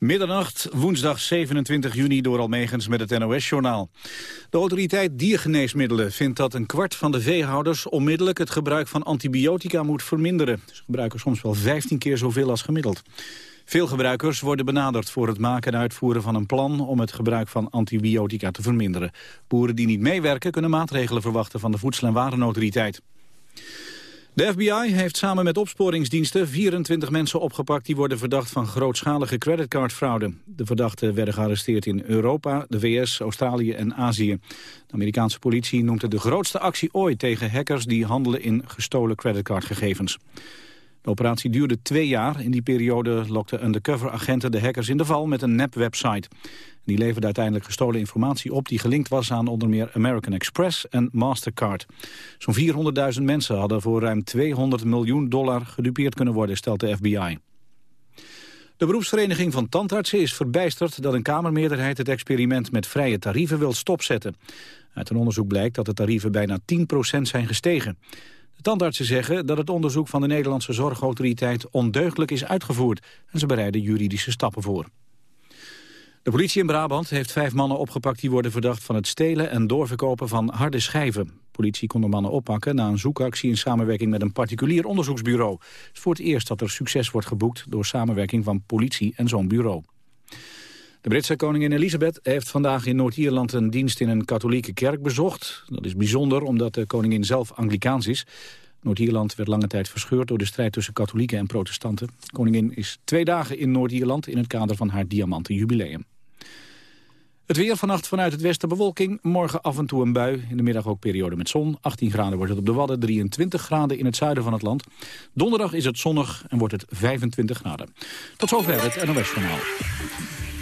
Middernacht, woensdag 27 juni door Almegens met het NOS-journaal. De autoriteit diergeneesmiddelen vindt dat een kwart van de veehouders... onmiddellijk het gebruik van antibiotica moet verminderen. Ze gebruiken soms wel 15 keer zoveel als gemiddeld. Veel gebruikers worden benaderd voor het maken en uitvoeren van een plan... om het gebruik van antibiotica te verminderen. Boeren die niet meewerken kunnen maatregelen verwachten van de Voedsel- en Warenautoriteit. De FBI heeft samen met opsporingsdiensten 24 mensen opgepakt... die worden verdacht van grootschalige creditcardfraude. De verdachten werden gearresteerd in Europa, de VS, Australië en Azië. De Amerikaanse politie noemt het de grootste actie ooit... tegen hackers die handelen in gestolen creditcardgegevens. De operatie duurde twee jaar. In die periode lokten undercover-agenten de hackers in de val met een nep-website. Die leverde uiteindelijk gestolen informatie op die gelinkt was aan onder meer American Express en Mastercard. Zo'n 400.000 mensen hadden voor ruim 200 miljoen dollar gedupeerd kunnen worden, stelt de FBI. De beroepsvereniging van tandartsen is verbijsterd dat een Kamermeerderheid het experiment met vrije tarieven wil stopzetten. Uit een onderzoek blijkt dat de tarieven bijna 10% zijn gestegen. Tandartsen zeggen dat het onderzoek van de Nederlandse Zorgautoriteit ondeugdelijk is uitgevoerd en ze bereiden juridische stappen voor. De politie in Brabant heeft vijf mannen opgepakt die worden verdacht van het stelen en doorverkopen van harde schijven. Politie kon de mannen oppakken na een zoekactie in samenwerking met een particulier onderzoeksbureau. Het is voor het eerst dat er succes wordt geboekt door samenwerking van politie en zo'n bureau. De Britse koningin Elisabeth heeft vandaag in Noord-Ierland een dienst in een katholieke kerk bezocht. Dat is bijzonder omdat de koningin zelf Anglikaans is. Noord-Ierland werd lange tijd verscheurd door de strijd tussen katholieken en protestanten. Koningin is twee dagen in Noord-Ierland in het kader van haar diamanten jubileum. Het weer vannacht vanuit het westen bewolking. Morgen af en toe een bui. In de middag ook periode met zon. 18 graden wordt het op de Wadden, 23 graden in het zuiden van het land. Donderdag is het zonnig en wordt het 25 graden. Tot zover het NOS Journaal.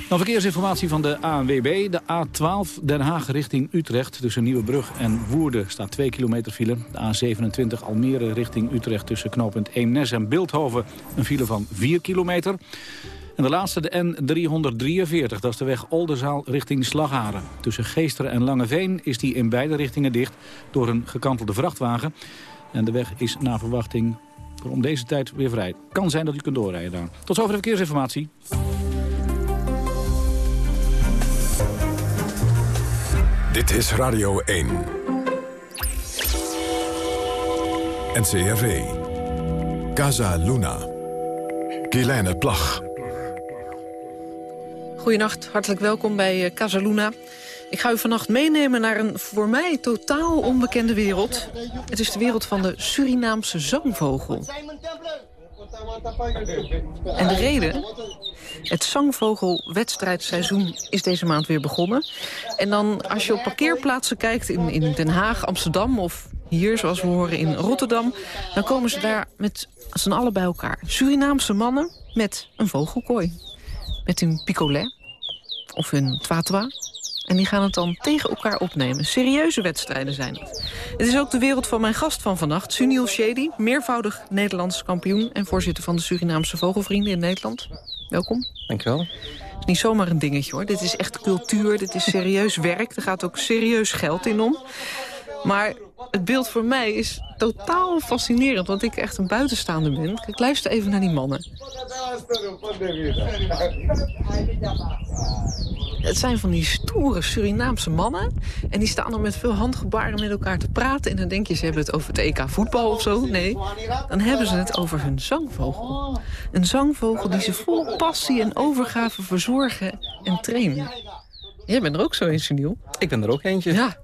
Dan verkeersinformatie van de ANWB. De A12 Den Haag richting Utrecht tussen Nieuwebrug en Woerden staat 2 kilometer file. De A27 Almere richting Utrecht tussen knooppunt Eemnes en Beeldhoven een file van 4 kilometer. En de laatste, de N343, dat is de weg Oldenzaal richting Slagharen. Tussen Geesteren en Langeveen is die in beide richtingen dicht door een gekantelde vrachtwagen. En de weg is na verwachting om deze tijd weer vrij. Kan zijn dat u kunt doorrijden daar. Tot zover de verkeersinformatie. Dit is Radio 1. NCRV. Casa Luna. Kielijne Plag. Goedenacht, hartelijk welkom bij uh, Casaluna. Ik ga u vannacht meenemen naar een voor mij totaal onbekende wereld. Het is de wereld van de Surinaamse zangvogel. En de reden? Het zangvogelwedstrijdseizoen is deze maand weer begonnen. En dan als je op parkeerplaatsen kijkt in, in Den Haag, Amsterdam... of hier, zoals we horen, in Rotterdam... dan komen ze daar met z'n allen bij elkaar. Surinaamse mannen met een vogelkooi. Met hun picolet of hun twatwa. En die gaan het dan tegen elkaar opnemen. Serieuze wedstrijden zijn het. Het is ook de wereld van mijn gast van vannacht, Sunil Shady. Meervoudig Nederlands kampioen en voorzitter van de Surinaamse Vogelvrienden in Nederland. Welkom. Dankjewel. Het is niet zomaar een dingetje hoor. Dit is echt cultuur, dit is serieus werk. Er gaat ook serieus geld in om. Maar het beeld voor mij is totaal fascinerend, want ik echt een buitenstaander ben. Ik luister even naar die mannen. Het zijn van die stoere Surinaamse mannen. En die staan dan met veel handgebaren met elkaar te praten. En dan denk je, ze hebben het over het EK voetbal of zo. Nee, dan hebben ze het over hun zangvogel. Een zangvogel die ze vol passie en overgave verzorgen en trainen. Jij bent er ook zo een, Sunil. Ik ben er ook eentje. Ja,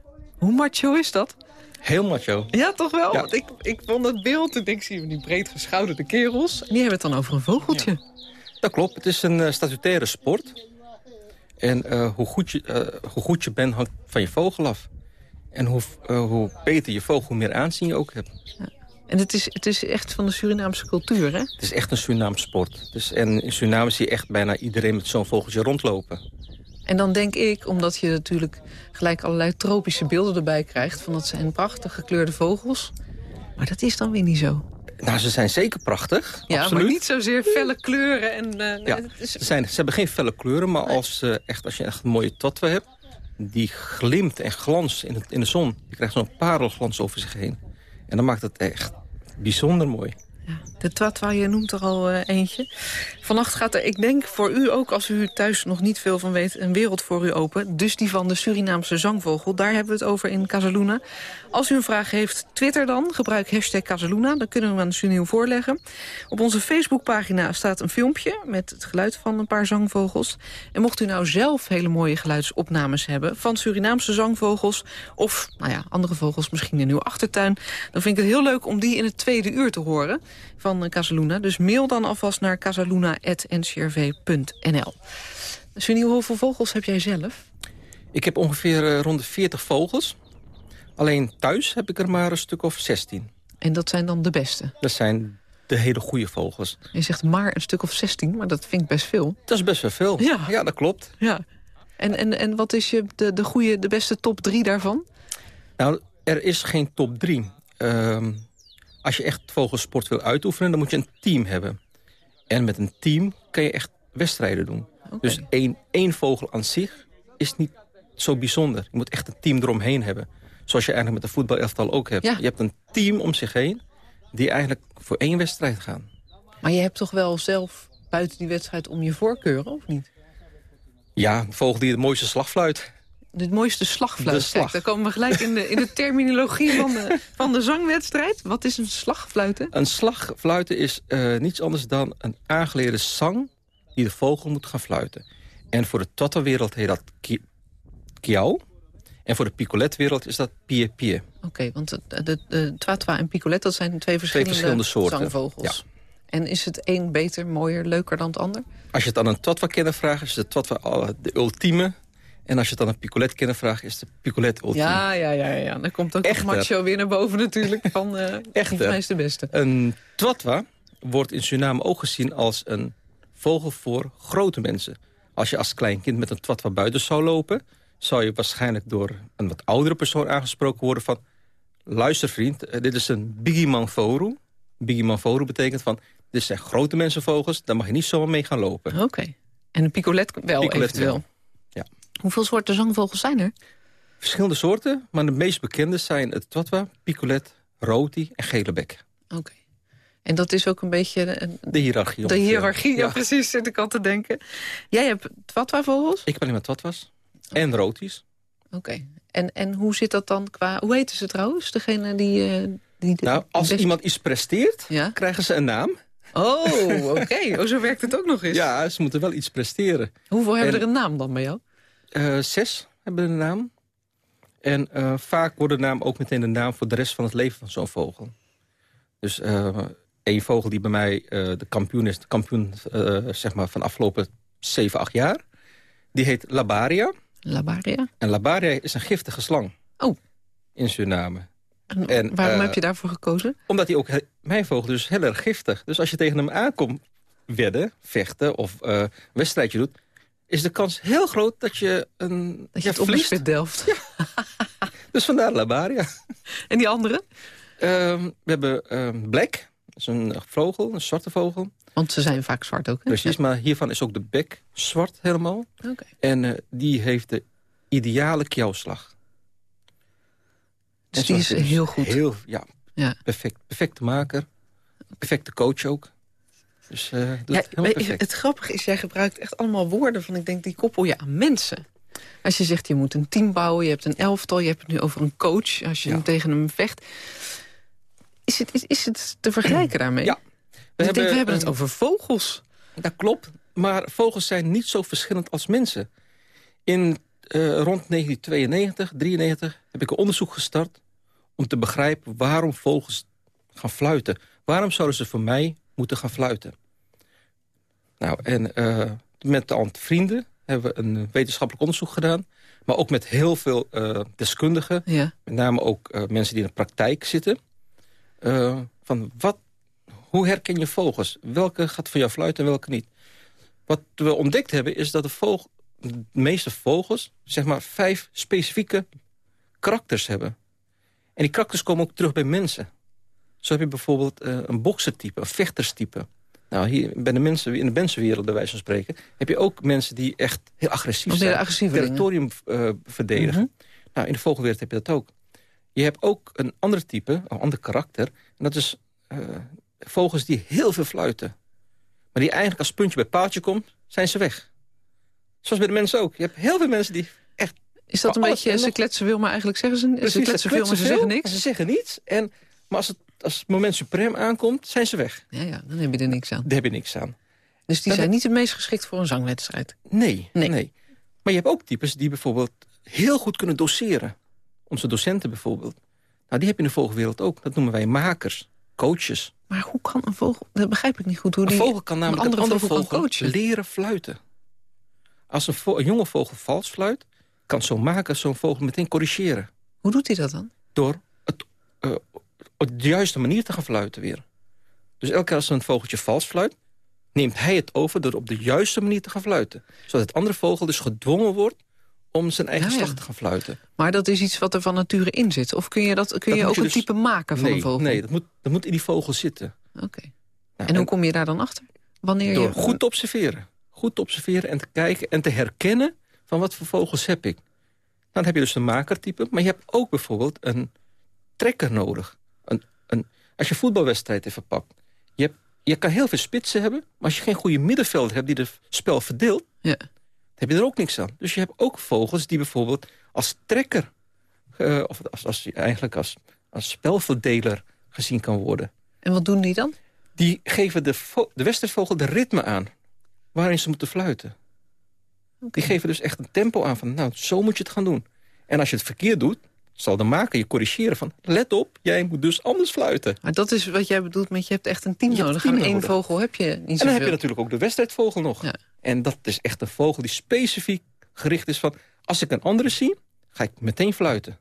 hoe macho is dat? Heel macho. Ja, toch wel? Want ik, ik vond het beeld, ik denk, zie je die breed geschouderde kerels. En die hebben het dan over een vogeltje. Dat klopt, het is een uh, statutaire sport. En uh, hoe, goed je, uh, hoe goed je bent hangt van je vogel af. En hoe, hoe beter je vogel, hoe meer aanzien je ook hebt. Ja. En het is, het is echt van de Surinaamse cultuur, hè? Het is echt een Surinaamse sport. Dus, en in Suriname zie je echt bijna iedereen met zo'n vogeltje rondlopen. En dan denk ik, omdat je natuurlijk gelijk allerlei tropische beelden erbij krijgt... van dat zijn prachtig gekleurde vogels. Maar dat is dan weer niet zo. Nou, ze zijn zeker prachtig. Ja, absoluut. maar niet zozeer felle kleuren. En, uh, nee, ja, is... ze, zijn, ze hebben geen felle kleuren, maar nee. als, uh, echt, als je echt een mooie tatwe hebt... die glimt en glans in, het, in de zon. Je krijgt zo'n parelglans over zich heen. En dan maakt het echt bijzonder mooi. Ja, de twatwa, je noemt er al uh, eentje. Vannacht gaat er, ik denk voor u ook, als u thuis nog niet veel van weet... een wereld voor u open. Dus die van de Surinaamse zangvogel. Daar hebben we het over in Casaluna. Als u een vraag heeft, twitter dan. Gebruik hashtag Casaluna. Dan kunnen we hem aan Sunil voorleggen. Op onze Facebookpagina staat een filmpje... met het geluid van een paar zangvogels. En mocht u nou zelf hele mooie geluidsopnames hebben... van Surinaamse zangvogels of nou ja, andere vogels misschien in uw achtertuin... dan vind ik het heel leuk om die in het tweede uur te horen van Casaluna. Dus mail dan alvast naar casaluna.ncrv.nl. Sunil, hoeveel vogels heb jij zelf? Ik heb ongeveer uh, rond de 40 vogels. Alleen thuis heb ik er maar een stuk of 16. En dat zijn dan de beste? Dat zijn de hele goede vogels. Je zegt maar een stuk of 16, maar dat vind ik best veel. Dat is best wel veel. Ja, ja dat klopt. Ja. En, en, en wat is je de, de, goede, de beste top 3 daarvan? Nou, er is geen top 3. Uh, als je echt vogelsport wil uitoefenen, dan moet je een team hebben. En met een team kan je echt wedstrijden doen. Dus één, één vogel aan zich is niet zo bijzonder. Je moet echt een team eromheen hebben. Zoals je eigenlijk met de voetbalelftal ook hebt. Je hebt een team om zich heen die eigenlijk voor één wedstrijd gaan. Maar je hebt toch wel zelf buiten die wedstrijd om je voorkeuren, of niet? Ja, een vogel die het mooiste slag fluit. Het mooiste slagfluit. De slag. daar komen we gelijk in de, in de terminologie van de, van de zangwedstrijd. Wat is een slagfluiten? Een slagfluiten is uh, niets anders dan een aangeleerde zang... die de vogel moet gaan fluiten. En voor de Tata-wereld heet dat kiao. En voor de picoletwereld is dat pie-pie. Oké, want de, de, de twatwa en picolet, dat zijn twee verschillende, twee verschillende soorten zangvogels. Ja. En is het een beter, mooier, leuker dan het ander? Als je het aan een twatwa-kenner vraagt, is de twatwa de ultieme en als je het dan een picolet kennen vraagt, is de picolet ultiem. Ja, ja, ja, ja. Dan komt ook Echter. macho weer naar boven natuurlijk. Van, uh, Echter, is de beste. Een twatwa wordt in Suriname ook gezien als een vogel voor grote mensen. Als je als klein kind met een twatwa buiten zou lopen... zou je waarschijnlijk door een wat oudere persoon aangesproken worden van... luister vriend, eh, dit is een biggie manforu. Biggie manforu betekent van... dit zijn grote mensenvogels, daar mag je niet zomaar mee gaan lopen. Oké. En een picolet wel picolet eventueel? Wel. Hoeveel soorten zangvogels zijn er? Verschillende soorten, maar de meest bekende zijn het twatwa, picolet, roti en gele bek. Oké. En dat is ook een beetje... de hiërarchie. De hiërarchie, ja. precies, zit ik al te denken. Jij hebt twatwa-vogels? Ik ben alleen maar twatwas. En roties. Oké. En, en hoe zit dat dan qua... Hoe heten ze trouwens, degene die... Uh, die nou, als iemand iets presteert, ja? krijgen ze een naam. Oh, oké. Oh, zo werkt het ook nog eens. Ja, ze moeten wel iets presteren. Hoeveel hebben er een naam dan bij jou? Uh, zes hebben de naam. En uh, vaak wordt de naam ook meteen de naam voor de rest van het leven van zo'n vogel. Dus uh, één vogel die bij mij de kampioen is, de kampioen zeg maar van afgelopen 7, 8 jaar, die heet Labaria. Labaria? En Labaria is een giftige slang. Oh. In Suriname. En, en waarom heb je daarvoor gekozen? Omdat hij ook, mijn vogel dus heel erg giftig. Dus als je tegen hem aankomt wedden, vechten of uh, wedstrijdje doet is de kans heel groot dat je een... Dat je ja, het verliest. Delft. Ja. dus vandaar Labaria. En die andere? Ehm, we hebben um, Black. Dat is een vogel, een zwarte vogel. Want ze zijn vaak zwart ook, hè? Precies, maar hiervan is ook de bek zwart helemaal. Okay. En uh, die heeft de ideale kjouwslag. Dus die is heel goed. Heel, ja, ja. Perfect, perfecte maker. Perfecte coach ook. Dus, uh, ja, het grappige is, jij gebruikt echt allemaal woorden van... ik denk, die koppel je aan mensen. Als je zegt, je moet een team bouwen, je hebt een elftal... je hebt het nu over een coach, als je tegen hem vecht. Is het, is, is het te vergelijken daarmee? Ja. We, hebben, denk, we hebben het over vogels. Dat klopt, maar vogels zijn niet zo verschillend als mensen. In uh, rond 1992, 93 heb ik een onderzoek gestart... om te begrijpen waarom vogels gaan fluiten. Waarom zouden ze voor mij moeten gaan fluiten. Nou, en uh, met de vrienden hebben we een wetenschappelijk onderzoek gedaan. Maar ook met heel veel uh, deskundigen. Ja. Met name ook uh, mensen die in de praktijk zitten. van wat, hoe herken je vogels? Welke gaat van jou fluiten en welke niet? Wat we ontdekt hebben is dat de, vogel, de meeste vogels... zeg maar vijf specifieke karakters hebben. En die karakters komen ook terug bij mensen. Zo heb je bijvoorbeeld uh, een boksertype, een vechterstype. Nou, hier bij de mensen, in de mensenwereld, bij wijze van spreken... heb je ook mensen die echt heel agressief zijn. Agressief territorium uh, verdedigen. Mhm. Nou, in de vogelwereld heb je dat ook. Je hebt ook een ander type, een ander karakter. En dat is uh, vogels die heel veel fluiten. Maar die eigenlijk als puntje bij paaltje komt, zijn ze weg. Zoals bij de mensen ook. Je hebt heel veel mensen die echt... Is dat een beetje, ze kletsen veel, maar eigenlijk zeggen ze, Precies, ze kletsen veel, maar ze zeggen niks? Ze zeggen niets. En, maar als het, als het moment suprem aankomt, zijn ze weg. Ja, ja, dan heb je er niks aan. Daar heb je niks aan. Dus die Dan- zijn niet het meest geschikt voor een zangwedstrijd. Nee, Nee. nee. Maar je hebt ook types die bijvoorbeeld heel goed kunnen doseren. Onze docenten bijvoorbeeld. Nou, die heb je in de vogelwereld ook. Dat noemen wij makers, coaches. Maar hoe kan een vogel... Dat begrijp ik niet goed. Hoe Een vogel kan namelijk een andere andere vogel vogel, kan coachen. leren fluiten. Als een, vo- een jonge vogel vals fluit... kan zo'n maker zo'n vogel meteen corrigeren. Hoe doet hij dat dan? Door het eh, op de juiste manier te gaan fluiten weer. Dus elke keer als een vogeltje vals fluit... neemt hij het over door op de juiste manier te gaan fluiten. Zodat het andere vogel dus gedwongen wordt om zijn eigen Ja, ja. slag te gaan fluiten. Maar dat is iets wat er van nature in zit. Of kun je, dat, kun Dat je ook je een dus- type maken van nee, een vogel? nee dat, moet, dat moet in die vogel zitten. Oké. Nou, En hoe kom je daar dan achter? Wanneer Door je... goed te observeren. Goed te observeren en te kijken en te herkennen... van wat voor vogels heb ik. Nou, dan heb je dus een makertype. Maar je hebt ook bijvoorbeeld een trekker nodig. Een, een, als je een voetbalwedstrijd even pakt. Je, hebt, je kan heel veel spitsen hebben... maar als je geen goede middenvelder hebt die het spel verdeelt... Ja. dan heb je er ook niks aan. Dus je hebt ook vogels die bijvoorbeeld als trekker... eh, of als, als, eigenlijk als, als spelverdeler gezien kan worden En wat doen die dan? die geven de, de wedstrijdvogel de ritme aan waarin ze moeten fluiten. Die geven dus echt een tempo aan van, nou, zo moet je het gaan doen. En als je het verkeerd doet, zal de maker je corrigeren van... let op, jij moet dus anders fluiten. Maar dat is wat jij bedoelt met je hebt echt een team Je nodig. team één vogel heb je niet En dan zoveel. heb je natuurlijk ook de wedstrijdvogel nog. Ja. En dat is echt een vogel die specifiek gericht is van... als ik een andere zie, ga ik meteen fluiten.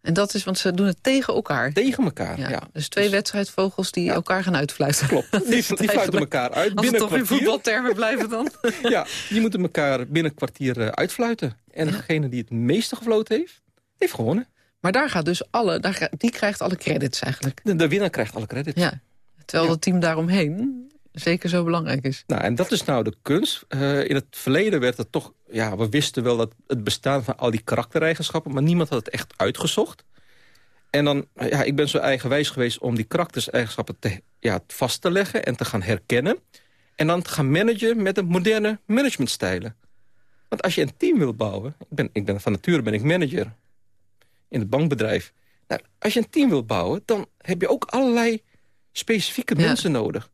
En dat is, want ze doen het tegen elkaar. Tegen elkaar, ja. Ja. Dus twee wedstrijdvogels die elkaar gaan uitfluiten. Klopt, die, die fluiten elkaar uit binnen toch een kwartier. voetbaltermen blijven dan. Ja, die moeten elkaar binnen een kwartier eh, uitfluiten. En degene die het meeste gefloten heeft, heeft gewonnen. Maar daar gaat dus alle, daar, die krijgt alle credits eigenlijk. De, de winnaar krijgt alle credits. Ja. Terwijl Ja. dat team daaromheen zeker zo belangrijk is. Nou, en dat is nou de kunst. Eh, in het verleden werd het toch... Ja, we wisten wel dat het bestaan van al die karaktereigenschappen... maar niemand had het echt uitgezocht. En dan, ja, ik ben zo eigenwijs geweest om die karaktereigenschappen te, ja, vast te leggen... en te gaan herkennen. En dan te gaan managen met de moderne managementstijlen. Want als je een team wilt bouwen... Ik ben, ik ben, van nature ben ik manager in het bankbedrijf. Nou, als je een team wilt bouwen, dan heb je ook allerlei specifieke Ja. mensen nodig.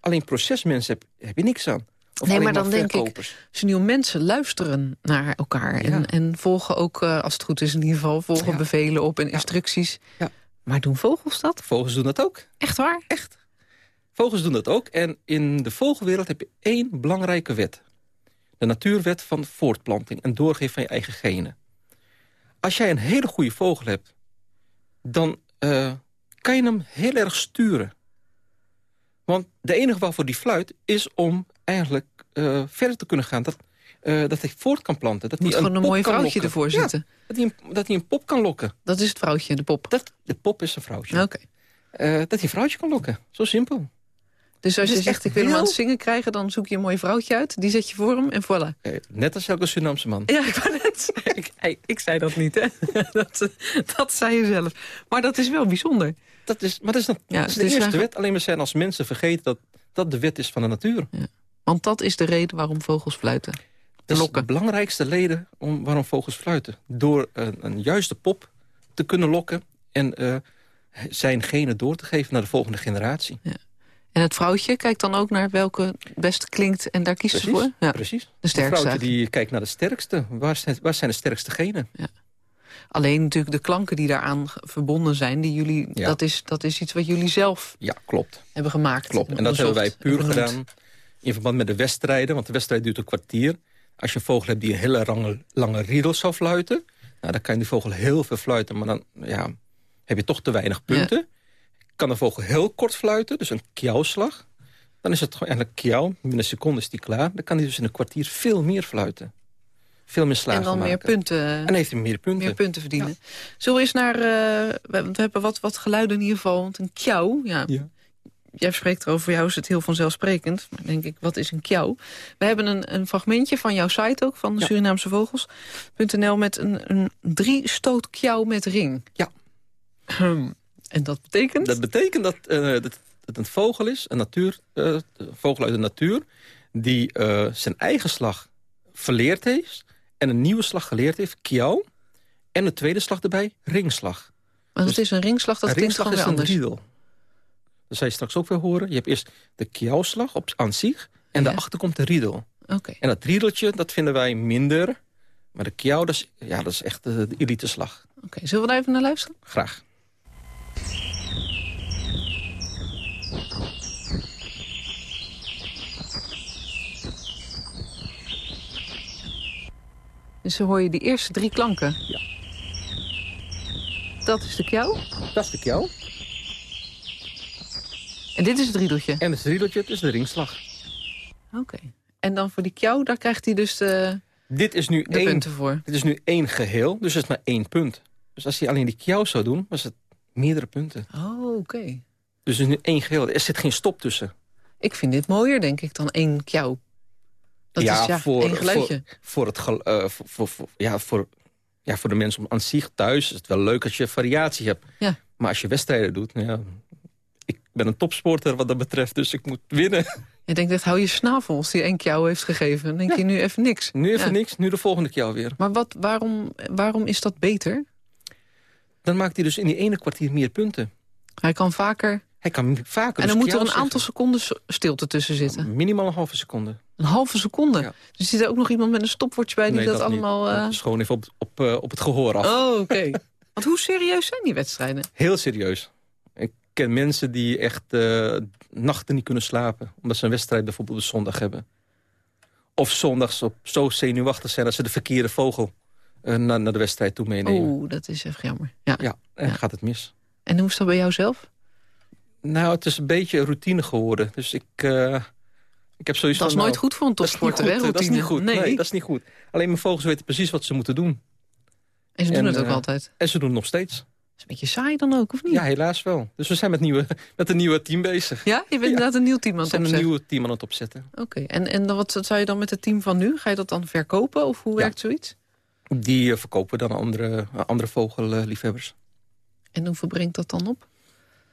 Alleen procesmensen heb, heb je niks aan. Of Nee, maar dan denk ik- nieuwe mensen luisteren naar elkaar. En, Ja. en volgen ook, eh, als het goed is in ieder geval... volgen Ja. bevelen op en instructies. Ja. Maar doen vogels dat? Vogels doen dat ook. Echt waar? Echt. Vogels doen dat ook. En in de vogelwereld heb je één belangrijke wet. De natuurwet van voortplanting en doorgeven van je eigen genen. Als jij een hele goede vogel hebt... dan eh, kan je hem heel erg sturen. Want de enige waarvoor die fluit is om eigenlijk eh, verder te kunnen gaan. Dat, eh, dat hij voort kan planten. Dat moet hij gewoon een pop mooi vrouwtje ervoor Ja, zitten. dat, hij een, dat hij een pop kan lokken. Dat is het vrouwtje, de pop. Dat, de pop is een vrouwtje. Oké. Dat hij een vrouwtje kan lokken. Zo simpel. Dus als je zegt, echt ik wil hem aan het heel- zingen krijgen... dan zoek je een mooi vrouwtje uit, die zet je voor hem en voilà. Eh, net als elke Surinaamse man. Ja, ik wou net zeggen. Ik, ik zei dat niet, hè. Dat, eh, dat zei je zelf. Maar dat is wel bijzonder. Dat is, maar dat is, Ja, dat is de eerste eigenlijk- wet. Alleen we zijn als mensen vergeten dat dat de wet is van de natuur. Want dat is de reden waarom vogels fluiten. Dat is de belangrijkste reden om, waarom vogels fluiten. Door een, een juiste pop te kunnen lokken... en eh, zijn genen door te geven naar de volgende generatie. En het vrouwtje kijkt dan ook naar welke het best klinkt... en daar kiest ze Precies, voor? Ja. precies. De sterkste vrouwtje die kijkt naar de sterkste. Waar zijn, waar zijn de sterkste genen? Alleen natuurlijk de klanken die daaraan verbonden zijn... Die jullie, Ja. dat, is, dat is iets wat jullie zelf Ja, klopt. hebben gemaakt. Klopt. En dat hebben wij puur gedaan in verband met de wedstrijden. Want de wedstrijd duurt een kwartier. Als je een vogel hebt die een hele lange, lange riedel zou fluiten... Nou, dan kan die vogel heel veel fluiten. Maar dan ja, heb je toch te weinig punten. Kan de vogel heel kort fluiten, dus een kjauwslag... dan is het gewoon eigenlijk kjauw. Binnen een seconde is die klaar. Dan kan hij dus in een kwartier veel meer fluiten. Veel meer slagen En dan meer maken. punten, En heeft hij meer punten. meer punten verdienen. Zullen we eens naar... eh, we, hebben wat, wat geluiden in ieder geval. Want een kjauw, ja, Ja. jij spreekt erover, voor jou is het heel vanzelfsprekend. Maar denk ik, wat is een kjauw? We hebben een, een fragmentje van jouw site ook, van de Ja. Surinaamse Vogels.nl... met een, een drie stoot kjauw met ring. Ja. En dat betekent? Dat betekent dat, eh, dat het een vogel is, een, natuur, uh, een vogel uit de natuur... die uh, zijn eigen slag verleerd heeft... en een nieuwe slag geleerd heeft, kiauw. En de tweede slag erbij, ringslag. Maar dat dus is een ringslag, dat een klinkt ringslag gewoon is weer een anders. riedel. Dat zal je straks ook weer horen. Je hebt eerst de kiauwslag op aan zich... en Ja. daarachter komt de riedel. Oké. En dat riedeltje, dat vinden wij minder... Maar de kiauw, dat is, ja, dat is echt de, de elite slag. Oké, Zullen we daar even naar luisteren? Graag. Dus dan hoor je die eerste drie klanken. Ja. Dat is de kjauw. Dat is de kiauw. En dit is het riedeltje. En het riedeltje, het is de ringslag. Oké. En dan voor die kjauw, daar krijgt hij dus de, Dit is nu de één punten voor. Dit is nu één geheel, dus het is maar één punt. Dus als hij alleen die kiauw zou doen, was het meerdere punten. Oh, oké. Dus het is nu één geheel. Er zit geen stop tussen. Ik vind dit mooier, denk ik, dan één kjauw. Dat Ja, is ja, voor- één geluidje. Voor, het, gel- eh, voor, voor, voor- ja, voor, ja, voor de mensen om aan zich thuis is het wel leuk als je variatie hebt. Ja. Maar als je wedstrijden doet, nou ja, ik ben een topsporter wat dat betreft, dus ik moet winnen. Je denkt, echt, hou je snavel als hij één kjauw heeft gegeven. Dan denk je nu even niks. Nu even Ja. niks, nu de volgende keer weer. Maar wat, waarom, waarom is dat beter? Dan maakt hij dus in die ene kwartier meer punten. Hij kan vaker... Hij kan vaker En dus dan moet er een aantal zeggen. seconden stilte tussen zitten. Minimaal een halve seconde. Een halve seconde. Ja. Dus zit er ook nog iemand met een stopwatch bij die Nee, dat, allemaal... Dat is gewoon even op, op, eh, op het gehoor af. Oh, oké. Want hoe serieus zijn die wedstrijden? Heel serieus. Ik ken mensen die echt eh, nachten niet kunnen slapen. Omdat ze een wedstrijd bijvoorbeeld op zondag hebben. Of zondags op zo zenuwachtig zijn... dat ze de verkeerde vogel naar, naar de wedstrijd toe meenemen. Oeh, dat is even jammer. Ja. Ja, en Ja. gaat het mis. En hoe is dat bij jou zelf? Nou, het is een beetje routine geworden. Dus ik, eh, ik heb zoiets Dat is van... nooit nou, goed voor een topsporter, hè? eh, Dat is niet routine. goed. Nee. Nee, dat is niet goed. Alleen mijn vogels weten precies wat ze moeten doen. En ze doen en, het ook eh, altijd. En ze doen het nog steeds. Dat is een beetje saai dan ook, of niet? Ja, helaas wel. Dus we zijn met, nieuwe, met een nieuwe team bezig. Ja? Je bent Ja. inderdaad een nieuw team aan het zijn een opzetten. nieuwe team aan het opzetten. Oké, en, en dan wat zou je dan met het team van nu? Ga je dat dan verkopen of hoe Ja. werkt zoiets? Die eh, verkopen dan aan andere, andere vogelliefhebbers. En hoeveel brengt dat dan op?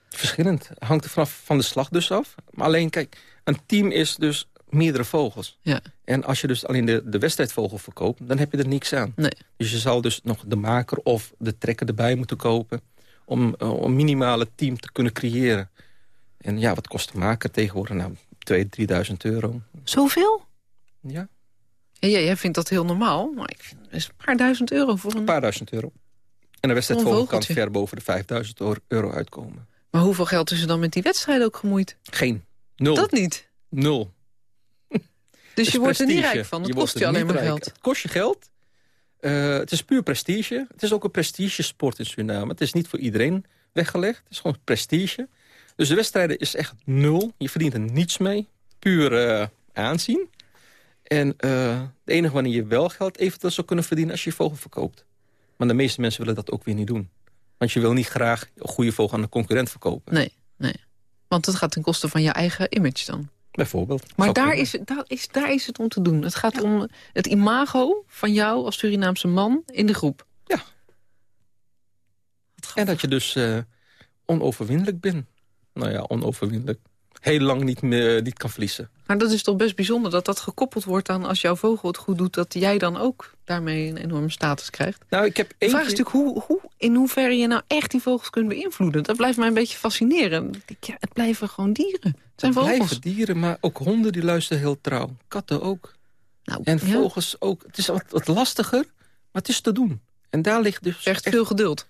Verschillend. Hangt er vanaf van de slag dus af. Maar alleen, kijk, een team is dus meerdere vogels. Ja. En als je dus alleen de, de wedstrijdvogel verkoopt, dan heb je er niks aan. Nee. Dus je zal dus nog de maker of de trekker erbij moeten kopen... om eh, om een minimale team te kunnen creëren. En ja, wat kost de maker tegenwoordig? Nou, 2.000, 3.000 euro. Zoveel? Ja, Ja, jij vindt dat heel normaal, maar ik vind het is een paar duizend euro voor een... een paar duizend euro. En een wedstrijdvogel kan ver boven de 5.000 euro uitkomen. Maar hoeveel geld is er dan met die wedstrijden ook gemoeid? Geen. Nul. Dat niet. Nul. Dus je wordt er niet rijk van. Het wordt kost je alleen maar rijk. geld. Het kost je geld. Eh, het is puur prestige. Het is ook een prestigesport in Suriname. Het is niet voor iedereen weggelegd. Het is gewoon prestige. Dus de wedstrijden is echt nul. Je verdient er niets mee. Puur eh, aanzien. En eh de enige wanneer je wel geld eventueel zou kunnen verdienen... als je je vogel verkoopt. Maar de meeste mensen willen dat ook weer niet doen. Want je wil niet graag een goede vogel aan een concurrent verkopen. Nee, nee. Want dat gaat ten koste van je eigen image dan. Bijvoorbeeld. Maar daar kunnen. is, het- daar, is, daar is het om te doen. Het gaat om het imago van jou als Surinaamse man in de groep. Ja. En dat je dus eh, onoverwinnelijk bent. Nou ja, onoverwinnelijk. Heel lang niet, meer, niet kan verliezen. Maar dat is toch best bijzonder dat dat gekoppeld wordt aan... als jouw vogel het goed doet, dat jij dan ook daarmee een enorme status krijgt. Nou, ik heb De één vraag is natuurlijk hoe, hoe, in hoeverre je nou echt die vogels kunt beïnvloeden. Dat blijft mij een beetje fascineren. Ja, het blijven gewoon dieren. Het zijn Het vogels. blijven dieren, maar ook honden die luisteren heel trouw. Katten ook. Nou, En ja, vogels ook. Het is wat, wat lastiger, maar het is te doen. En daar ligt dus vergt echt- veel geduld.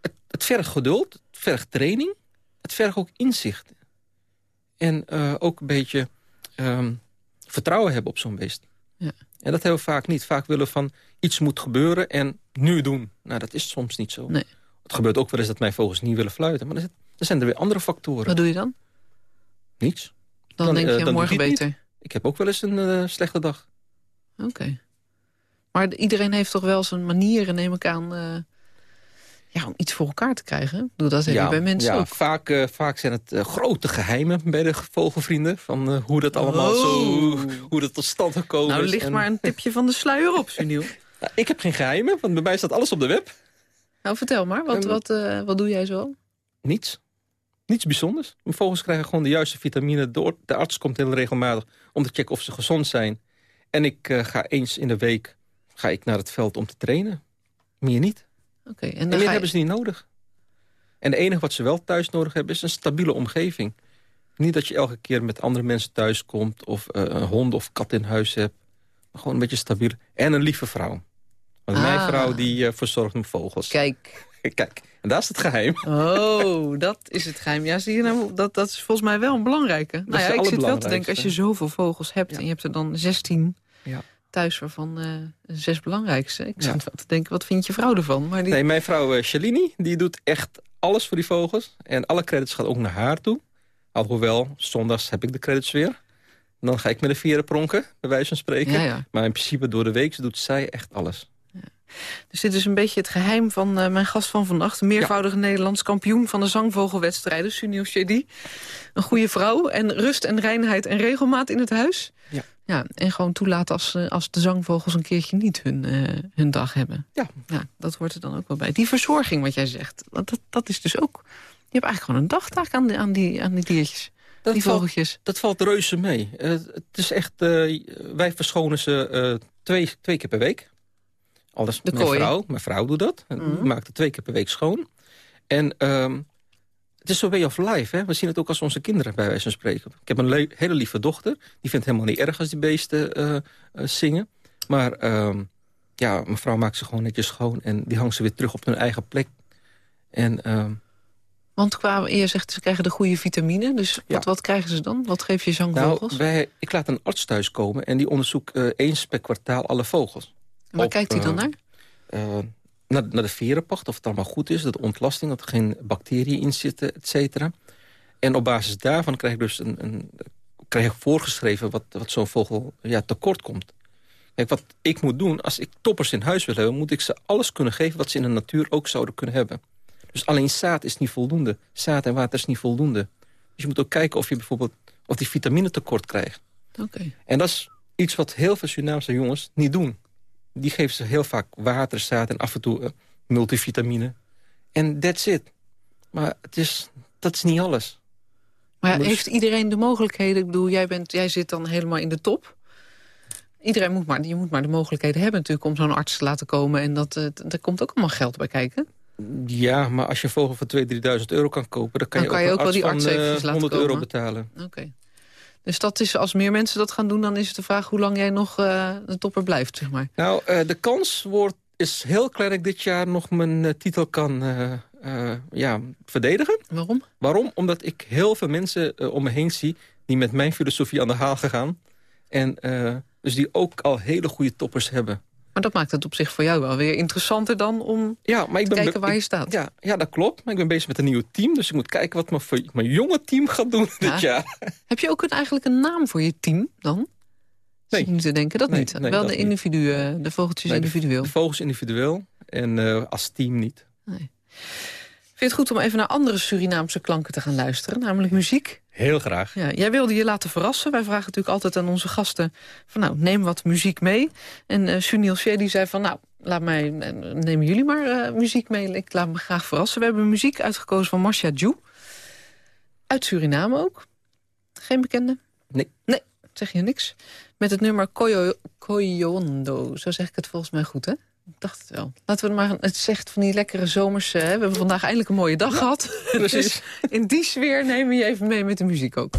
het, het vergt geduld, het vergt training. Het vergt ook inzicht. En eh, ook een beetje ehm, vertrouwen hebben op zo'n beest. Ja. En dat hebben we vaak niet. Vaak willen we van iets moet gebeuren en nu doen. Nou, dat is soms niet zo. Nee. Het gebeurt ook wel eens dat mijn vogels niet willen fluiten. Maar er er zijn er weer andere factoren. Wat doe je dan? Niets. Dan, Dan, denk eh, je dan morgen doe beter. Ik heb ook wel eens een eh, slechte dag. Oké. Maar iedereen heeft toch wel zijn manieren, neem ik aan... eh, ja, om iets voor elkaar te krijgen. Bedoel, dat heb je bij mensen ja, ook. Vaak, vaak zijn het grote geheimen bij de vogelvrienden. Van hoe dat allemaal zo, Oh. hoe dat tot stand gekomen Nou, is. ligt En- maar een tipje van de sluier op, Suniel. Nou, ik heb geen geheimen, want bij mij staat alles op de web. Nou, vertel maar. Wat, Ehm, wat, eh, wat doe jij zo? Niets. Niets bijzonders. Mijn vogels krijgen gewoon de juiste vitamine. De, de arts komt heel regelmatig om te checken of ze gezond zijn. En ik uh, ga eens in de week ga ik naar het veld om te trainen. Meer niet. Oké. en, en meer hebben ze niet nodig. En het enige wat ze wel thuis nodig hebben is een stabiele omgeving. Niet dat je elke keer met andere mensen thuis komt... of uh, een hond of kat in huis hebt. Maar gewoon een beetje stabiel. En een lieve vrouw. Want mijn Ah. vrouw die uh, verzorgt mijn vogels. Kijk, Kijk, en daar is het geheim. Oh, dat is het geheim. Ja, zie je nou, dat, dat is volgens mij wel een belangrijke. Nou ja, ik zit wel te denken, als je zoveel vogels hebt... Ja. en je hebt er dan 16 Ja. thuis, waarvan eh zes belangrijkste. Ik Ja. zit wel te denken, wat vindt je vrouw ervan? Maar die, Nee, mijn vrouw uh, Shalini, die doet echt alles voor die vogels. En alle credits gaat ook naar haar toe. Alhoewel, zondags heb ik de credits weer. Dan ga ik met de vieren pronken, bij wijze van spreken. ja. Maar in principe door de week doet zij echt alles. Dus dit is een beetje het geheim van eh, mijn gast van vannacht. De meervoudige Nederlands kampioen van de zangvogelwedstrijden, Sunil Shetty. Een goede vrouw en rust en reinheid en regelmaat in het huis. Ja. Ja, en gewoon toelaten als, eh, als de zangvogels een keertje niet hun, eh, hun dag hebben. Ja. ja, dat hoort er dan ook wel bij. Die verzorging wat jij zegt, want dat, dat is dus ook... Je hebt eigenlijk gewoon een dagtaak aan, die- aan, die, aan die diertjes, Dat die valt, vogeltjes. dat valt reuze mee. Het is echt, wij verschonen ze twee, twee keer per week. Alles De mijn kooi. vrouw. Mijn vrouw doet dat. Die maakt het twee keer per week schoon. En ehm, het is zo way of life. Hè? We zien het ook als onze kinderen, bij wijze van spreken. Ik heb een le- hele lieve dochter. Die vindt het helemaal niet erg als die beesten eh, eh, zingen. Maar ehm, ja, mijn vrouw maakt ze gewoon netjes schoon. En die hangt ze weer terug op hun eigen plek. En ehm, Want qua, je zegt ze krijgen de goede vitamine. Dus Ja. wat, wat krijgen ze dan? Wat geef je zangvogels? nou, wij, ik laat een arts thuiskomen. En die onderzoekt eh, eens per kwartaal alle vogels. Waar op, kijkt hij dan eh, naar? eh, naar, naar de verenpacht, of het allemaal goed is. Dat de ontlasting, dat er geen bacteriën in zitten, et cetera. En op basis daarvan krijg ik dus een, een, krijg ik voorgeschreven wat, wat zo'n vogel ja, tekort komt. Kijk, wat ik moet doen, als ik toppers in huis wil hebben... moet ik ze alles kunnen geven wat ze in de natuur ook zouden kunnen hebben. Dus alleen zaad is niet voldoende. Zaad en water is niet voldoende. Dus je moet ook kijken of je bijvoorbeeld of die vitamine tekort krijgt. Oké. En dat is iets wat heel veel Surinaamse jongens niet doen. Die geven ze heel vaak water, zaad en af en toe eh, multivitamine. En that's it. Maar het is, dat is niet alles. Maar ja, Dus- heeft iedereen de mogelijkheden? Ik bedoel, jij, bent, jij zit dan helemaal in de top. Iedereen moet maar, je moet maar de mogelijkheden hebben natuurlijk om zo'n arts te laten komen. En dat, eh, daar komt ook allemaal geld bij kijken. Ja, maar als je een vogel voor 2.000, 3.000 euro kan kopen... dan kan Dan je kan je ook, wel die arts van, eventjes eh, laten 100 euro betalen. Oké. Dus dat is, als meer mensen dat gaan doen, dan is het de vraag hoe lang jij nog eh de topper blijft, zeg maar. Nou, eh, de kans wordt, is heel klein dat ik dit jaar nog mijn eh, titel kan ja, verdedigen. Waarom? Waarom? Omdat ik heel veel mensen om me heen zie... die met mijn filosofie aan de haal gegaan. En dus die ook al hele goede toppers hebben. Maar dat maakt het op zich voor jou wel weer interessanter dan om Ja, maar ik te ben kijken waar je staat. Ja, ja, dat klopt. Maar ik ben bezig met een nieuw team. Dus ik moet kijken wat mijn, mijn jonge team gaat doen Ja. dit jaar. Heb je ook een, eigenlijk een naam voor je team dan? Nee. Te denken, dat Nee, niet. nee, wel dat de niet. individuen, de vogeltjes Nee, individueel. De vogels individueel en eh, als team niet. Vind je het goed om even naar andere Surinaamse klanken te gaan luisteren, namelijk muziek? Heel graag. Ja, jij wilde je laten verrassen. Wij vragen natuurlijk altijd aan onze gasten... van nou, neem wat muziek mee. En eh Sunil Shetty zei van nou, laat mij, eh, nemen jullie maar eh, muziek mee. Ik laat me graag verrassen. We hebben muziek uitgekozen van Marcia Ju. Uit Suriname ook. Geen bekende? Nee. Nee, zeg je niks. Met het nummer Koyo, Koyondo. Zo zeg ik het volgens mij goed, hè? Ik dacht het wel. Laten we maar... Het zegt van die lekkere zomers... Hè? We hebben vandaag eindelijk een mooie dag gehad. precies. Dus in die sfeer nemen we je even mee met de muziek ook.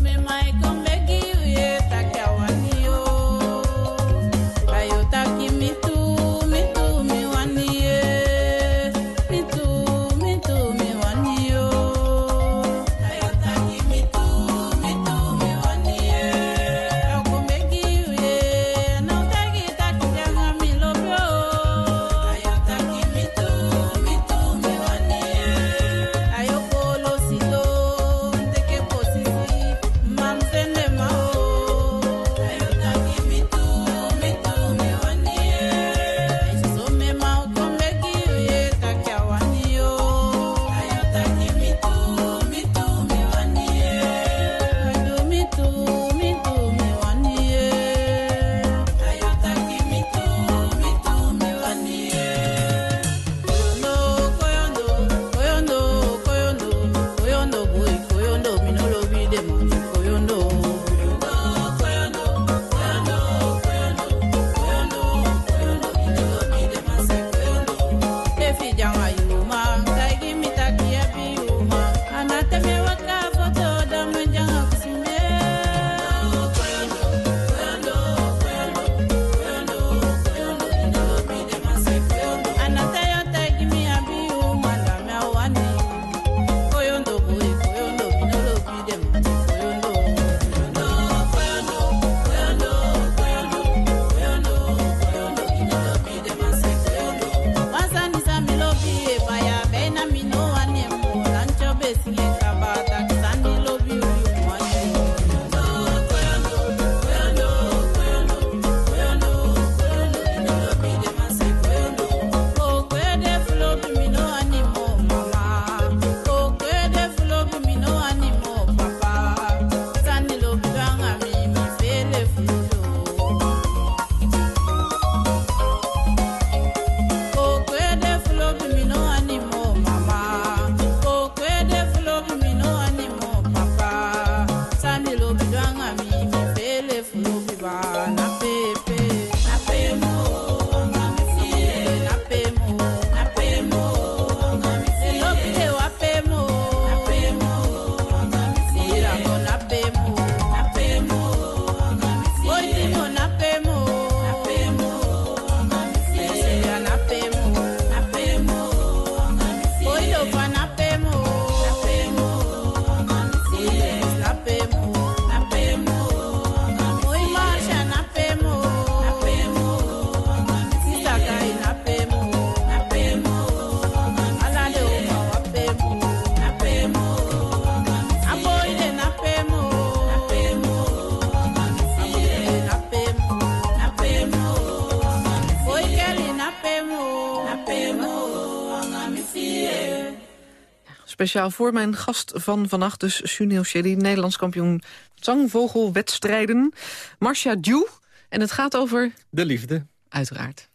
Speciaal voor mijn gast van vannacht, dus Sunil Shetty... Nederlands kampioen zangvogelwedstrijden. Marcia Dew. En het gaat over, De liefde. uiteraard.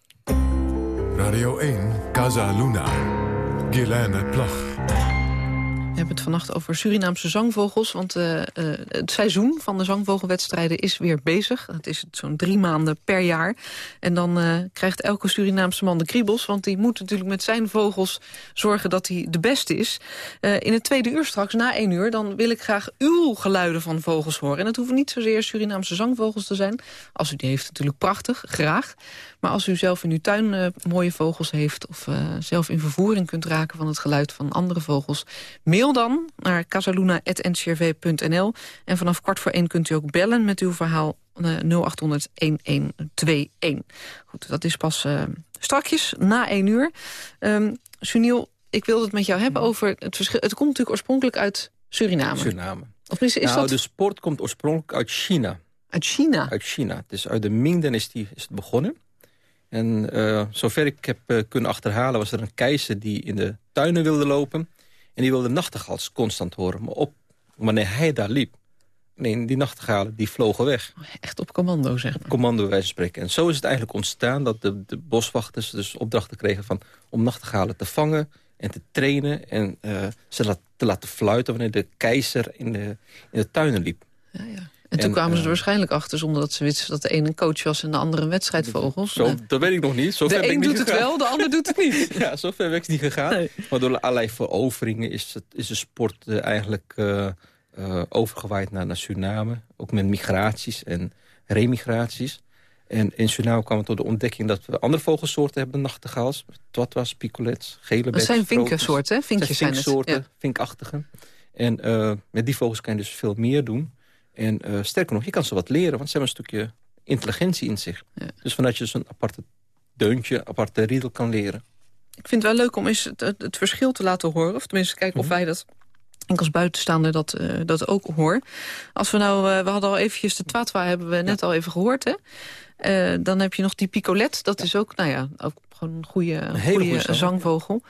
Radio 1, Casa Luna. Guilaine Plag. We hebben het vannacht over Surinaamse zangvogels. Want eh, eh, het seizoen van de zangvogelwedstrijden is weer bezig. Het is zo'n drie maanden per jaar. En dan eh, krijgt elke Surinaamse man de kriebels. Want die moet natuurlijk met zijn vogels zorgen dat hij de beste is. In het tweede uur straks, na één uur, dan wil ik graag uw geluiden van vogels horen. En het hoeven niet zozeer Surinaamse zangvogels te zijn. Als u die heeft, natuurlijk prachtig, graag. Maar als u zelf in uw tuin eh, mooie vogels heeft... of eh, zelf in vervoering kunt raken van het geluid van andere vogels... mail dan naar casaluna.ncrv.nl. En vanaf kwart voor één kunt u ook bellen met uw verhaal eh, 0800-1121. Goed, dat is pas eh, strakjes, na één uur. Um, Sunil, ik wilde het met jou hebben over het verschil. Het komt natuurlijk oorspronkelijk uit Suriname. Suriname. Of is, is nou, dat de sport komt oorspronkelijk uit China. uit China? Uit China. Het is uit de Ming is, die, is het begonnen. En eh, zover ik heb eh, kunnen achterhalen... was er een keizer die in de tuinen wilde lopen. En die wilde nachtegals constant horen. Maar op, wanneer hij daar liep... Nee, die nachtegalen die vlogen weg. Echt op commando, zeg maar. Commando wijze van spreken. En zo is het eigenlijk ontstaan dat de, de boswachters dus opdrachten kregen... Van, om nachtegalen te vangen en te trainen... en eh, ze te laten fluiten wanneer de keizer in de, in de tuinen liep. Ja, ja. En toen En, kwamen ze er eh, waarschijnlijk achter... zonder dat ze wisten dat de ene een coach was en de andere een wedstrijdvogels. Zo, dat weet ik nog niet. Zo de ver ben ik een doet het gegaan. wel, de ander doet het niet. Ja, zo ver ben ik niet gegaan. Nee. Maar door allerlei veroveringen is, het, is de sport eh, eigenlijk eh, overgewaaid naar, naar Suriname. Ook met migraties en remigraties. En in Suriname kwam het tot de ontdekking dat we andere vogelsoorten hebben. Nachtegaals, twatwas, picolets, gele Dat zijn vinkensoorten, hè? Vinkjes zijn vinksoorten, Ja. vinkachtige. En met die vogels kan je dus veel meer doen. En eh, sterker nog, je kan ze wat leren, want ze hebben een stukje intelligentie in zich. Ja. Dus vanuit je dus een aparte deuntje, aparte riedel kan leren. Ik vind het wel leuk om eens het, het, het verschil te laten horen. Of tenminste kijken Mhm. of wij dat... Ik als buitenstaander dat, eh, dat ook hoor. Als we nou, eh, we hadden al eventjes de twatwa hebben we net al even gehoord, hè? Dan heb je nog die picolet. Dat is ook, nou ja, ook gewoon een goede, hele goede goede zang. zangvogel.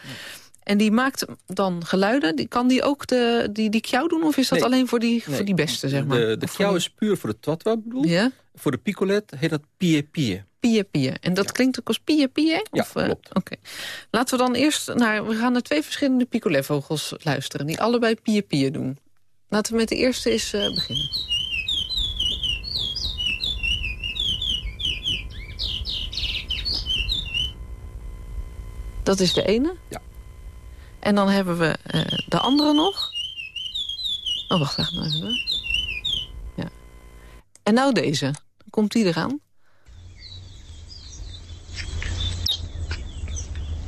En die maakt dan geluiden. Die, kan die ook de, die, die doen? Of is dat Nee. alleen voor die, Nee. voor die beste, zeg maar? De, de is puur voor de twatwa bedoeld. Ja, Voor de picolet heet dat pie pie. pie pie. En dat klinkt ook als pie pie? Ja, Of, eh, klopt. Oké. Laten we dan eerst naar... We gaan naar twee verschillende picoletvogels luisteren... die allebei pie pie doen. Laten we met de eerste eens eh, beginnen. Dat is de ene. Ja. En dan hebben we eh, de andere nog. Oh, wacht even. Ja. En nou deze. Komt die eraan?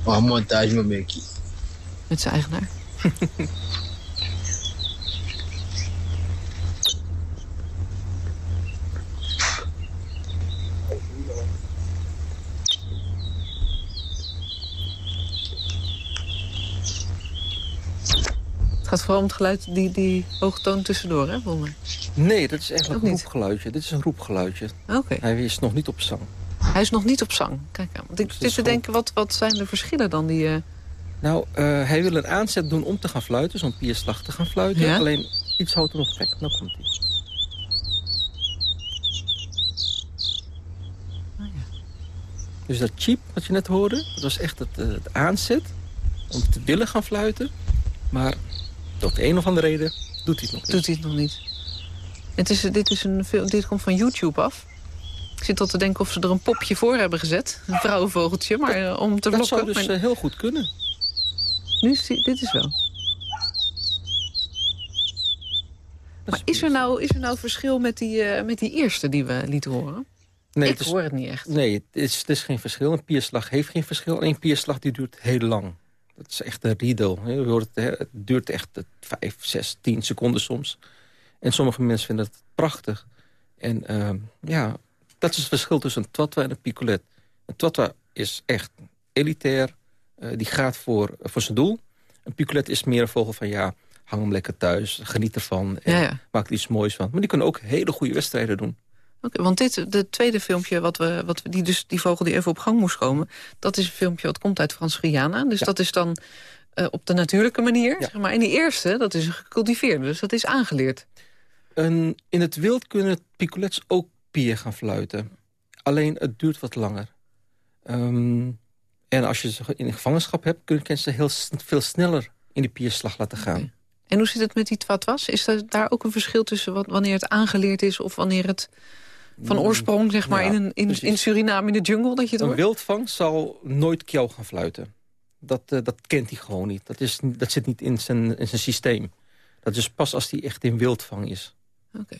Meu bem, aqui. Met zijn eigenaar. vooral het geluid, die, die hoge toon tussendoor, hè, volgens mij. Nee, dat is Ook een roepgeluidje. Dit is een roepgeluidje. Oké. Hij is nog niet op zang. Hij is nog niet op zang. Kijk aan. Want ik Dus zit te gewoon- denken, wat, wat zijn de verschillen dan? Die, eh, Nou, eh, hij wil een aanzet doen om te gaan fluiten. Zo'n pierslag te gaan fluiten. Ja? Alleen iets houdt hem op plek. Nou komt hij. Oh, Dus dat cheap wat je net hoorde, dat was echt het, eh, het aanzet om te willen gaan fluiten. Maar door de een of andere reden doet hij het nog niet. doet hij het nog niet. Het is, dit, is een, dit komt van YouTube af. Ik zit al te denken of ze er een popje voor hebben gezet. Een vrouwenvogeltje, maar eh, om te dat lokken. zou dus eh, heel goed kunnen. nu dit is wel. Dat Maar is er nou, is er nou verschil met die, eh, met die eerste die we lieten horen? Nee, ik het is, hoor het niet echt. nee het, is, het is geen verschil. Een pierslag heeft geen verschil. Alleen een pierslag die duurt heel lang. Dat is echt een riedel. Je hoort het, hè, het duurt echt eh, vijf, zes, tien seconden soms. En sommige mensen vinden het prachtig. En ehm, ja, dat is het verschil tussen een twatwa en een picolet. Een twatwa is echt elitair. eh, die gaat voor, voor zijn doel. Een picolet is meer een vogel van ja, hang hem lekker thuis. Geniet ervan. En Ja, ja. maak er iets moois van. Maar die kunnen ook hele goede wedstrijden doen. Want dit, de tweede filmpje, wat we, wat we, die, dus, die vogel die even op gang moest komen... dat is een filmpje wat komt uit Frans-Guyana. Dus Ja. dat is dan eh, op de natuurlijke manier. Ja. Zeg maar. En die eerste, dat is een gecultiveerde, dus dat is aangeleerd. En in het wild kunnen picolets ook pier gaan fluiten. Alleen het duurt wat langer. Ehm, en als je ze in gevangenschap hebt... kun je ze heel veel sneller in die pierslag laten gaan. En hoe zit het met die twatwas? Is er daar ook een verschil tussen wat, wanneer het aangeleerd is... of wanneer het van oorsprong, zeg maar, Mm, ja, in, in, in Suriname, in de jungle, dat je het Een wildvang zal nooit kjauw gaan fluiten. Dat, eh, dat kent hij gewoon niet. Dat, is, dat zit niet in zijn, in zijn systeem. Dat is pas als hij echt in wildvang is. Oké.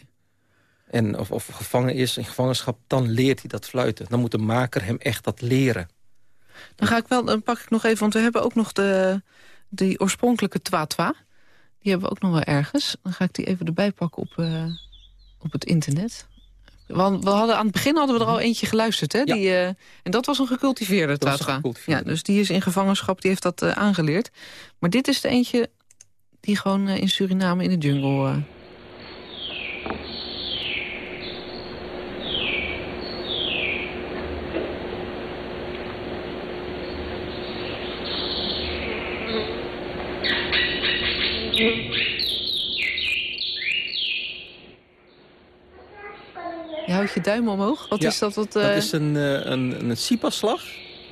En of, of gevangen is, in gevangenschap, dan leert hij dat fluiten. Dan moet de maker hem echt dat leren. Dan ga ik wel, dan pak ik nog even, want we hebben ook nog de, die oorspronkelijke twatwa. Die hebben we ook nog wel ergens. Dan ga ik die even erbij pakken op, eh, op het internet. Want we hadden, aan het begin hadden we er al eentje geluisterd, hè? Ja. Die, eh, en dat was een gecultiveerde Dat was een twatwa. gecultiveerde. Ja, dus die is in gevangenschap, die heeft dat eh, aangeleerd. Maar dit is de eentje die gewoon eh, in Suriname in de jungle... eh, Je houdt je duim omhoog. Wat Ja, is dat? Wat, Dat eh, is een, eh, een, een sipaslag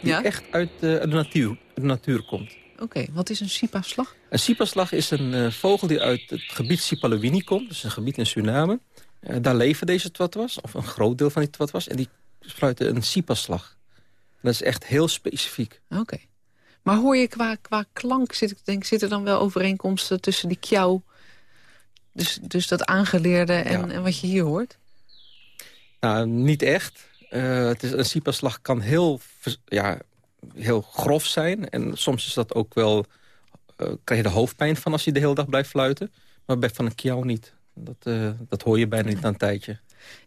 die Ja? echt uit eh, de, natuur, de natuur komt. Oké, wat is een sipa-slag? Een sipaslag is een vogel die uit het gebied Sipalawini komt. Dus een gebied in Suriname. Daar leven deze twatwas, of een groot deel van die twatwas. En die fluiten een sipaslag. Dat is echt heel specifiek. Oké. Maar hoor je qua, qua klank, zit, ik denk, zitten dan wel overeenkomsten tussen die kjauw... Dus, dus dat aangeleerde en, Ja. en wat je hier hoort? Nou, niet echt. Eh, het is, een sipaslag kan heel, ja, heel grof zijn. En soms is dat ook wel... eh, krijg je de hoofdpijn van als je de hele dag blijft fluiten. Maar bij van een kjauw niet. Dat, eh, dat hoor je bijna niet na een tijdje.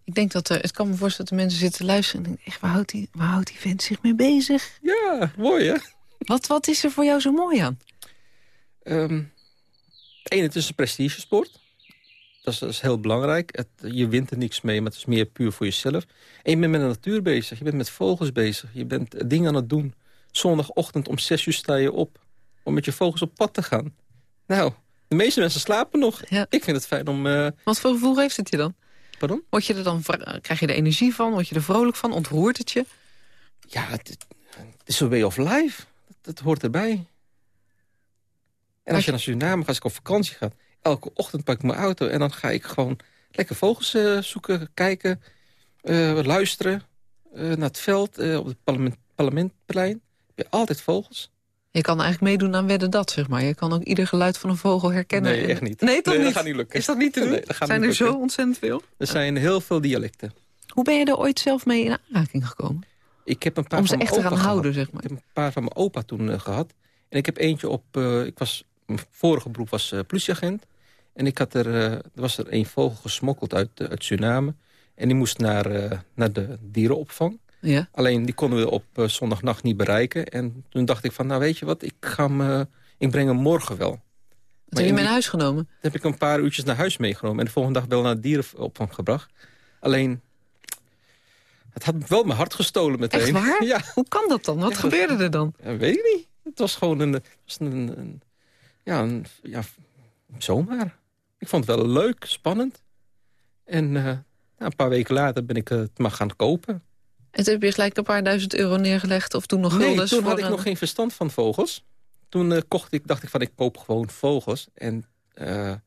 Ik denk dat er, het kan me voorstellen dat de mensen zitten luisteren... en denken, echt, waar houdt, die, waar houdt die vent zich mee bezig? Ja, mooi hè? Wat, wat is er voor jou zo mooi aan? Ehm Eén, het is een prestigesport. Dat is, dat is heel belangrijk. Het, je wint er niks mee, maar het is meer puur voor jezelf. En je bent met de natuur bezig. Je bent met vogels bezig. Je bent eh, dingen aan het doen. Zondagochtend om zes uur sta je op. Om met je vogels op pad te gaan. Nou, de meeste mensen slapen nog. Ja. Ik vind het fijn om... eh, Wat voor gevoel heeft het je dan? pardon? Word je er dan vra- krijg je er energie van? Word je er vrolijk van? Ontroert het je? Ja, het, het is een way of life. Dat, dat hoort erbij. En als je naar Suriname gaat, als ik op vakantie ga... elke ochtend pak ik mijn auto en dan ga ik gewoon lekker vogels eh, zoeken, kijken, eh, luisteren... eh, naar het veld, op het parlement, parlementplein. Je altijd vogels. Je kan eigenlijk meedoen aan wedden dat, zeg maar. Je kan ook ieder geluid van een vogel herkennen. Nee, echt niet. Nee, toch Nee, dat niet? gaat niet lukken. Is dat niet te doen? Nee, Zijn niet er zo ontzettend veel? Er zijn heel veel dialecten. Hoe ben je er ooit zelf mee in aanraking gekomen? Ik heb een paar Om ze van mijn echt te gaan opa houden, zeg maar. Ik heb een paar van mijn opa toen eh, gehad. En ik heb eentje op... ik was, mijn vorige beroep was politieagent. En ik had er, eh, er was er een vogel gesmokkeld uit, eh, uit Suriname. En die moest naar, eh, naar de dierenopvang. Ja. Alleen die konden we op zondagnacht niet bereiken. En toen dacht ik van, nou weet je wat, ik, ga eh, ik breng hem morgen wel. Dat heb je in huis genomen? Toen heb ik een paar uurtjes naar huis meegenomen. En de volgende dag wel naar de dierenopvang gebracht. Alleen, het had wel mijn hart gestolen meteen. Echt waar? Ja, Hoe kan dat dan? Wat Ja, dat- gebeurde er dan? Ja, weet ik niet. Het was gewoon een, was een, een- ja, een, ja, zomaar. Ik vond het wel leuk, spannend. En eh, ja, een paar weken later ben ik het maar gaan kopen. En toen heb je gelijk een paar duizend euro neergelegd of toen nog Nee, guldens? toen had ik een- nog geen verstand van vogels. Toen eh, kocht ik, dacht ik van, ik koop gewoon vogels. En, eh, en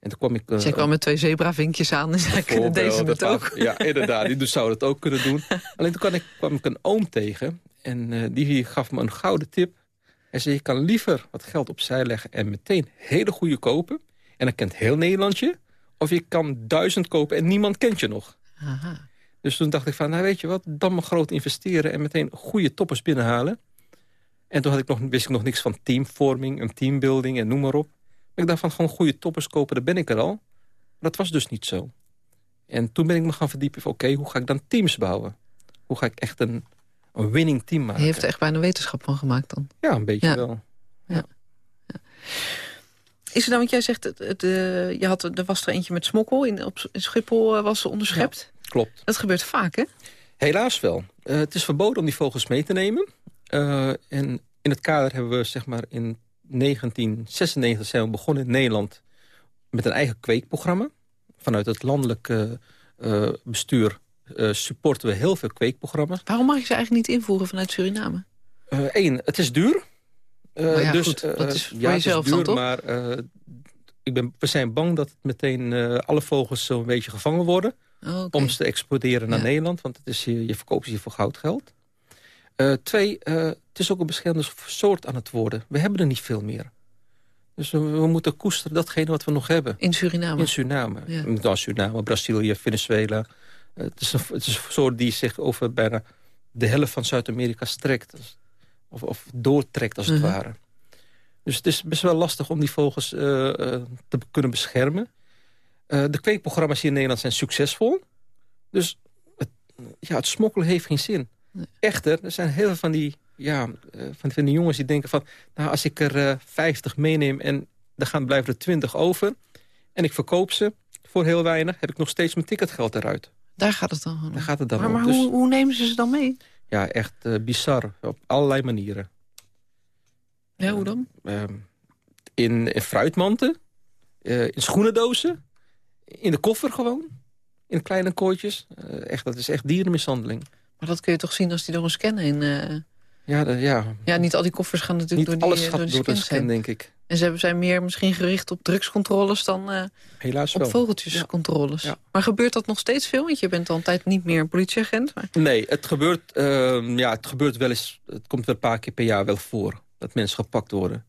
toen kwam ik... eh, Zij kwam met twee zebravinkjes aan en zei, kunnen deze het dat ook? Ja, inderdaad. Die zou het ook kunnen doen. Alleen toen kwam ik, kwam ik een oom tegen. En die gaf me een gouden tip. Hij zei, je kan liever wat geld opzij leggen... en meteen hele goede kopen. En dan kent heel Nederland je. Of je kan duizend kopen en niemand kent je nog. Aha. Dus toen dacht ik van, nou weet je wat, dan maar groot investeren... en meteen goede toppers binnenhalen. En toen had ik nog, wist ik nog niks van teamvorming en teambuilding en noem maar op. Maar ik dacht van, gewoon goede toppers kopen, daar ben ik er al. Maar dat was dus niet zo. En toen ben ik me gaan verdiepen van, oké, hoe ga ik dan teams bouwen? Hoe ga ik echt een, een winning team maken? Je heeft er echt bijna wetenschap van gemaakt dan. Ja, een beetje Ja. wel. Is er dan, want jij zegt, het, het, eh, je had, er was er eentje met smokkel. In, op Schiphol eh, was ze onderschept. Klopt. Dat gebeurt vaak, hè? Helaas wel. Eh, het is verboden om die vogels mee te nemen. En in het kader hebben we zeg maar in 1996 zijn we begonnen in Nederland met een eigen kweekprogramma. Vanuit het landelijk eh, bestuur supporten we heel veel kweekprogramma's. Waarom mag je ze eigenlijk niet invoeren vanuit Suriname? Eén, het is duur. Eh, Nou ja, dus, goed, dat eh, is voor ja, jezelf is duur, dan, toch? Maar eh, ik ben, we zijn bang dat het meteen alle vogels zo'n beetje gevangen worden Oh, om ze te exporteren naar Ja. Nederland. Want het is, je, je verkoopt ze hier voor goudgeld. Twee, het is ook een beschermde soort aan het worden. We hebben er niet veel meer. Dus we, we moeten koesteren datgene wat we nog hebben. In Suriname. In Suriname. Ja. Nou, Suriname, Brazilië, Venezuela. Het, is een, het is een soort die zich over bijna de helft van Zuid-Amerika strekt. Of, of doortrekt, als het Mhm. ware. Dus het is best wel lastig om die vogels eh, eh, te kunnen beschermen. Eh, de kweekprogramma's hier in Nederland zijn succesvol. Dus het, ja, het smokkelen heeft geen zin. Nee. Echter, er zijn heel veel van die, ja, van, van die jongens die denken van... nou, als ik er eh 50 meeneem en er gaan, blijven er 20 over... en ik verkoop ze voor heel weinig... heb ik nog steeds mijn ticketgeld eruit. Daar gaat het dan om. Daar gaat het dan maar om. maar Dus hoe, hoe nemen ze ze dan mee? Ja, echt eh, bizar. Op allerlei manieren. Ja, hoe dan? Ehm, in, in fruitmanten, eh, in schoenendozen, in de koffer gewoon. In kleine kooitjes. Eh, echt, dat is echt dierenmishandeling. Maar dat kun je toch zien als die door een scan heen... Ja, de- ja Ja, niet al die koffers gaan natuurlijk niet door die, alles gaat door die door de scans scan, heen. denk ik. En ze zijn meer misschien gericht op drugscontroles dan eh, Helaas op wel. vogeltjescontroles. Ja. Maar gebeurt dat nog steeds veel? Want je bent al een tijd niet meer politieagent. Maar... Nee, het gebeurt, ehm, ja, het gebeurt wel eens... Het komt wel een paar keer per jaar wel voor. Dat mensen gepakt worden.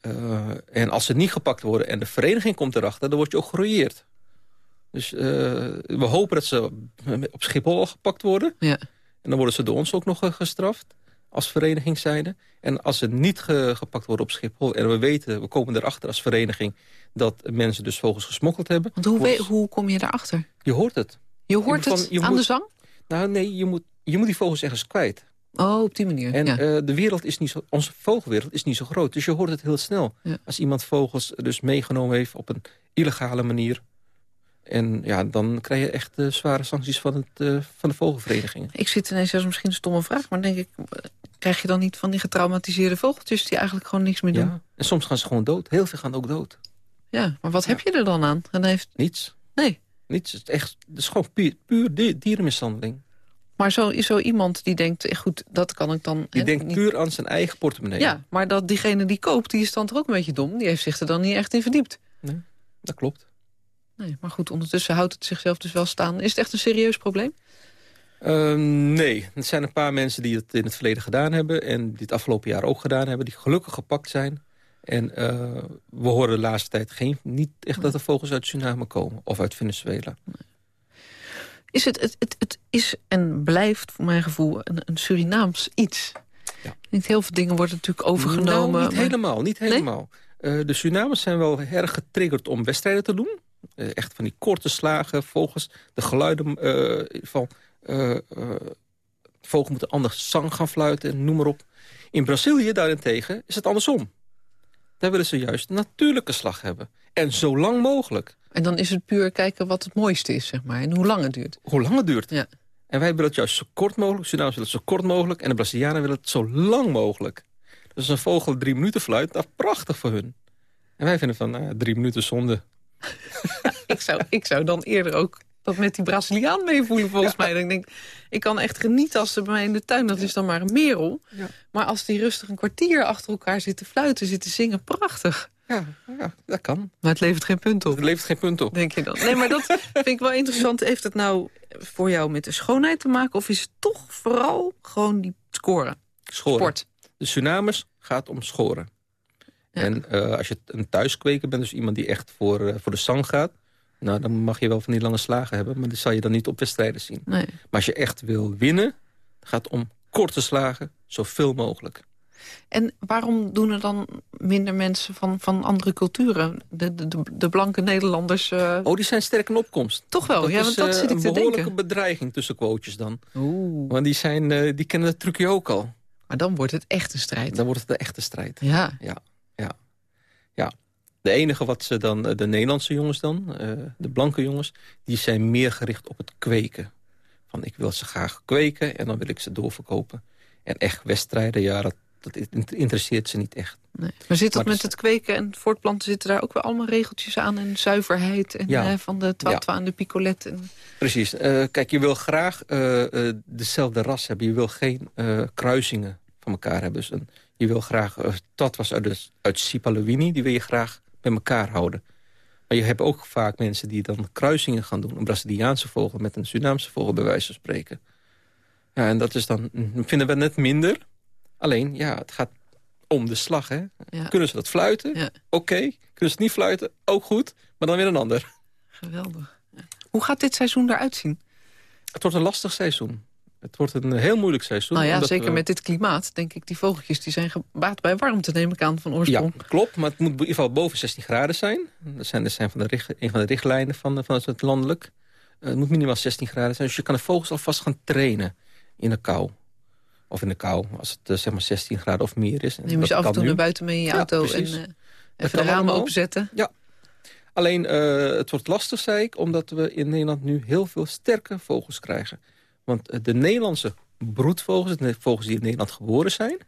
Eh, en als ze niet gepakt worden en de vereniging komt erachter... dan word je ook gerooieerd. Dus eh, we hopen dat ze op Schiphol al gepakt worden. Ja. En dan worden ze door ons ook nog gestraft. Als vereniging zijnde. En als ze niet ge- gepakt worden op Schiphol... en we weten, we komen erachter als vereniging... dat mensen dus vogels gesmokkeld hebben. Want hoe, wordt- hoe kom je daarachter? Je hoort het. Je hoort het je aan moet- de zang? Nou nee, je moet, je moet die vogels ergens kwijt. Oh, op die manier. En ja. eh, de wereld is niet zo, onze vogelwereld is niet zo groot. Dus je hoort het heel snel. Ja. Als iemand vogels dus meegenomen heeft op een illegale manier. En ja, dan krijg je echt eh, zware sancties van, het, eh, van de vogelverenigingen. Ik zit ineens, dat is misschien een stomme vraag... maar denk ik, krijg je dan niet van die getraumatiseerde vogeltjes... die eigenlijk gewoon niks meer doen? Ja. En soms gaan ze gewoon dood. Heel veel gaan ook dood. Ja, maar wat heb je er dan aan? En heeft... Niets. Nee, Niets. Het is, echt, het is gewoon puur, puur di- dierenmishandeling. maar zo, is zo iemand die denkt... eh, goed, dat kan ik dan... Die denkt niet- puur aan zijn eigen portemonnee. Ja, maar dat diegene die koopt, die is dan toch ook een beetje dom. Die heeft zich er dan niet echt in verdiept. Dat klopt. Nee, maar goed, ondertussen houdt het zichzelf dus wel staan. Is het echt een serieus probleem? Ehm, nee, er zijn een paar mensen die het in het verleden gedaan hebben... en die het afgelopen jaar ook gedaan hebben... die gelukkig gepakt zijn. En eh, we horen de laatste tijd geen, niet echt dat er vogels uit Suriname komen... of uit Venezuela. Is het, het, het, het is en blijft voor mijn gevoel een, een Surinaams iets. Ja. Niet heel veel dingen worden natuurlijk overgenomen. Nou, niet maar- helemaal, niet helemaal. Eh, de Surinamers zijn wel erg getriggerd om wedstrijden te doen. Eh, echt van die korte slagen, vogels, de geluiden van... eh eh, vogels moeten anders zang gaan fluiten, noem maar op. In Brazilië daarentegen is het andersom. Daar willen ze juist een natuurlijke slag hebben. En zo lang mogelijk. En dan is het puur kijken wat het mooiste is, zeg maar. En hoe lang het duurt. Hoe lang het duurt. Ja. En wij willen het juist zo kort mogelijk. Surinamers willen het zo kort mogelijk. En de Brazilianen willen het zo lang mogelijk. Dus als een vogel drie minuten fluit, dat is prachtig voor hun. En wij vinden van, nou, drie minuten zonde. ik, zou, ik zou dan eerder ook dat met die Braziliaan meevoelen, volgens mij. Dan denk ik, ik kan echt genieten als ze bij mij in de tuin... dat is dan maar een merel. Ja. Maar als die rustig een kwartier achter elkaar zitten fluiten... zitten zingen, prachtig. Ja, ja, dat kan. Maar het levert geen punt op. Het levert geen punt op. Denk je dan? Nee, maar dat vind ik wel interessant. Heeft het nou voor jou met de schoonheid te maken? Of is het toch vooral gewoon die scoren? Schoren. Sport. De Surinamers gaat om schoren. Ja. En eh, als je een thuiskweker bent, dus iemand die echt voor, eh, voor de zang gaat... nou, dan mag je wel van die lange slagen hebben... maar die zal je dan niet op wedstrijden zien. Nee. Maar als je echt wil winnen, gaat het om korte slagen, zoveel mogelijk. En waarom doen er dan minder mensen van, van andere culturen? De, de, de, de blanke Nederlanders uh, Oh, die zijn sterk in opkomst. toch wel? Dat ja, is want dat eh, zit ik een te behoorlijke denken. bedreiging tussen quotejes dan. Oeh. Want die, zijn, eh, die kennen het trucje ook al. Maar dan wordt het echt een strijd. Dan wordt het de echte strijd. Ja. De enige wat ze dan, eh, de Nederlandse jongens dan, eh, de blanke jongens... die zijn meer gericht op het kweken. Van ik wil ze graag kweken en dan wil ik ze doorverkopen. En echt wedstrijden, ja, dat, dat in- interesseert ze niet echt. Nee. Maar zit dat Maar met dus- het kweken en het voortplanten... zitten daar ook wel allemaal regeltjes aan en zuiverheid... en Ja. eh, van de twatwa en de picolet. En... Precies. Eh, kijk, je wil graag dezelfde ras hebben. Je wil geen kruisingen van elkaar hebben. Dus een, je wil graag... dat was uit, uit Sipalowini, die wil je graag bij elkaar houden. Maar je hebt ook vaak mensen die dan kruisingen gaan doen. Een Braziliaanse vogel met een Surinaamse vogel, bij wijze van spreken. Ja, en dat is dan, mm, vinden we net minder. Alleen, ja, het gaat om de slag, hè. Ja. Kunnen ze dat fluiten? Ja. Oké. Kunnen ze het niet fluiten? Ook goed. Maar dan weer een ander. Geweldig. Ja. Hoe gaat dit seizoen eruit zien? Het wordt een lastig seizoen. Het wordt een heel moeilijk seizoen. Nou ja, zeker we- met dit klimaat, denk ik. Die vogeltjes die zijn gebaat bij warmte, neem ik aan, van Ja, oorsprong. klopt. Maar het moet in ieder geval boven 16 graden zijn. Dat zijn, dat zijn van de richt, een van de richtlijnen van, van het landelijk. Eh, het moet minimaal 16 graden zijn. Dus je kan de vogels alvast gaan trainen in de kou. Of in de kou, als het eh, zeg maar 16 graden of meer is. Neem je ze af en toe nu. naar buiten mee in je Ja, auto en eh, even de ramen openzetten. Alleen, eh, het wordt lastig, zei ik, omdat we in Nederland nu heel veel sterke vogels krijgen. Want eh, de Nederlandse broedvogels, de vogels die in Nederland geboren zijn...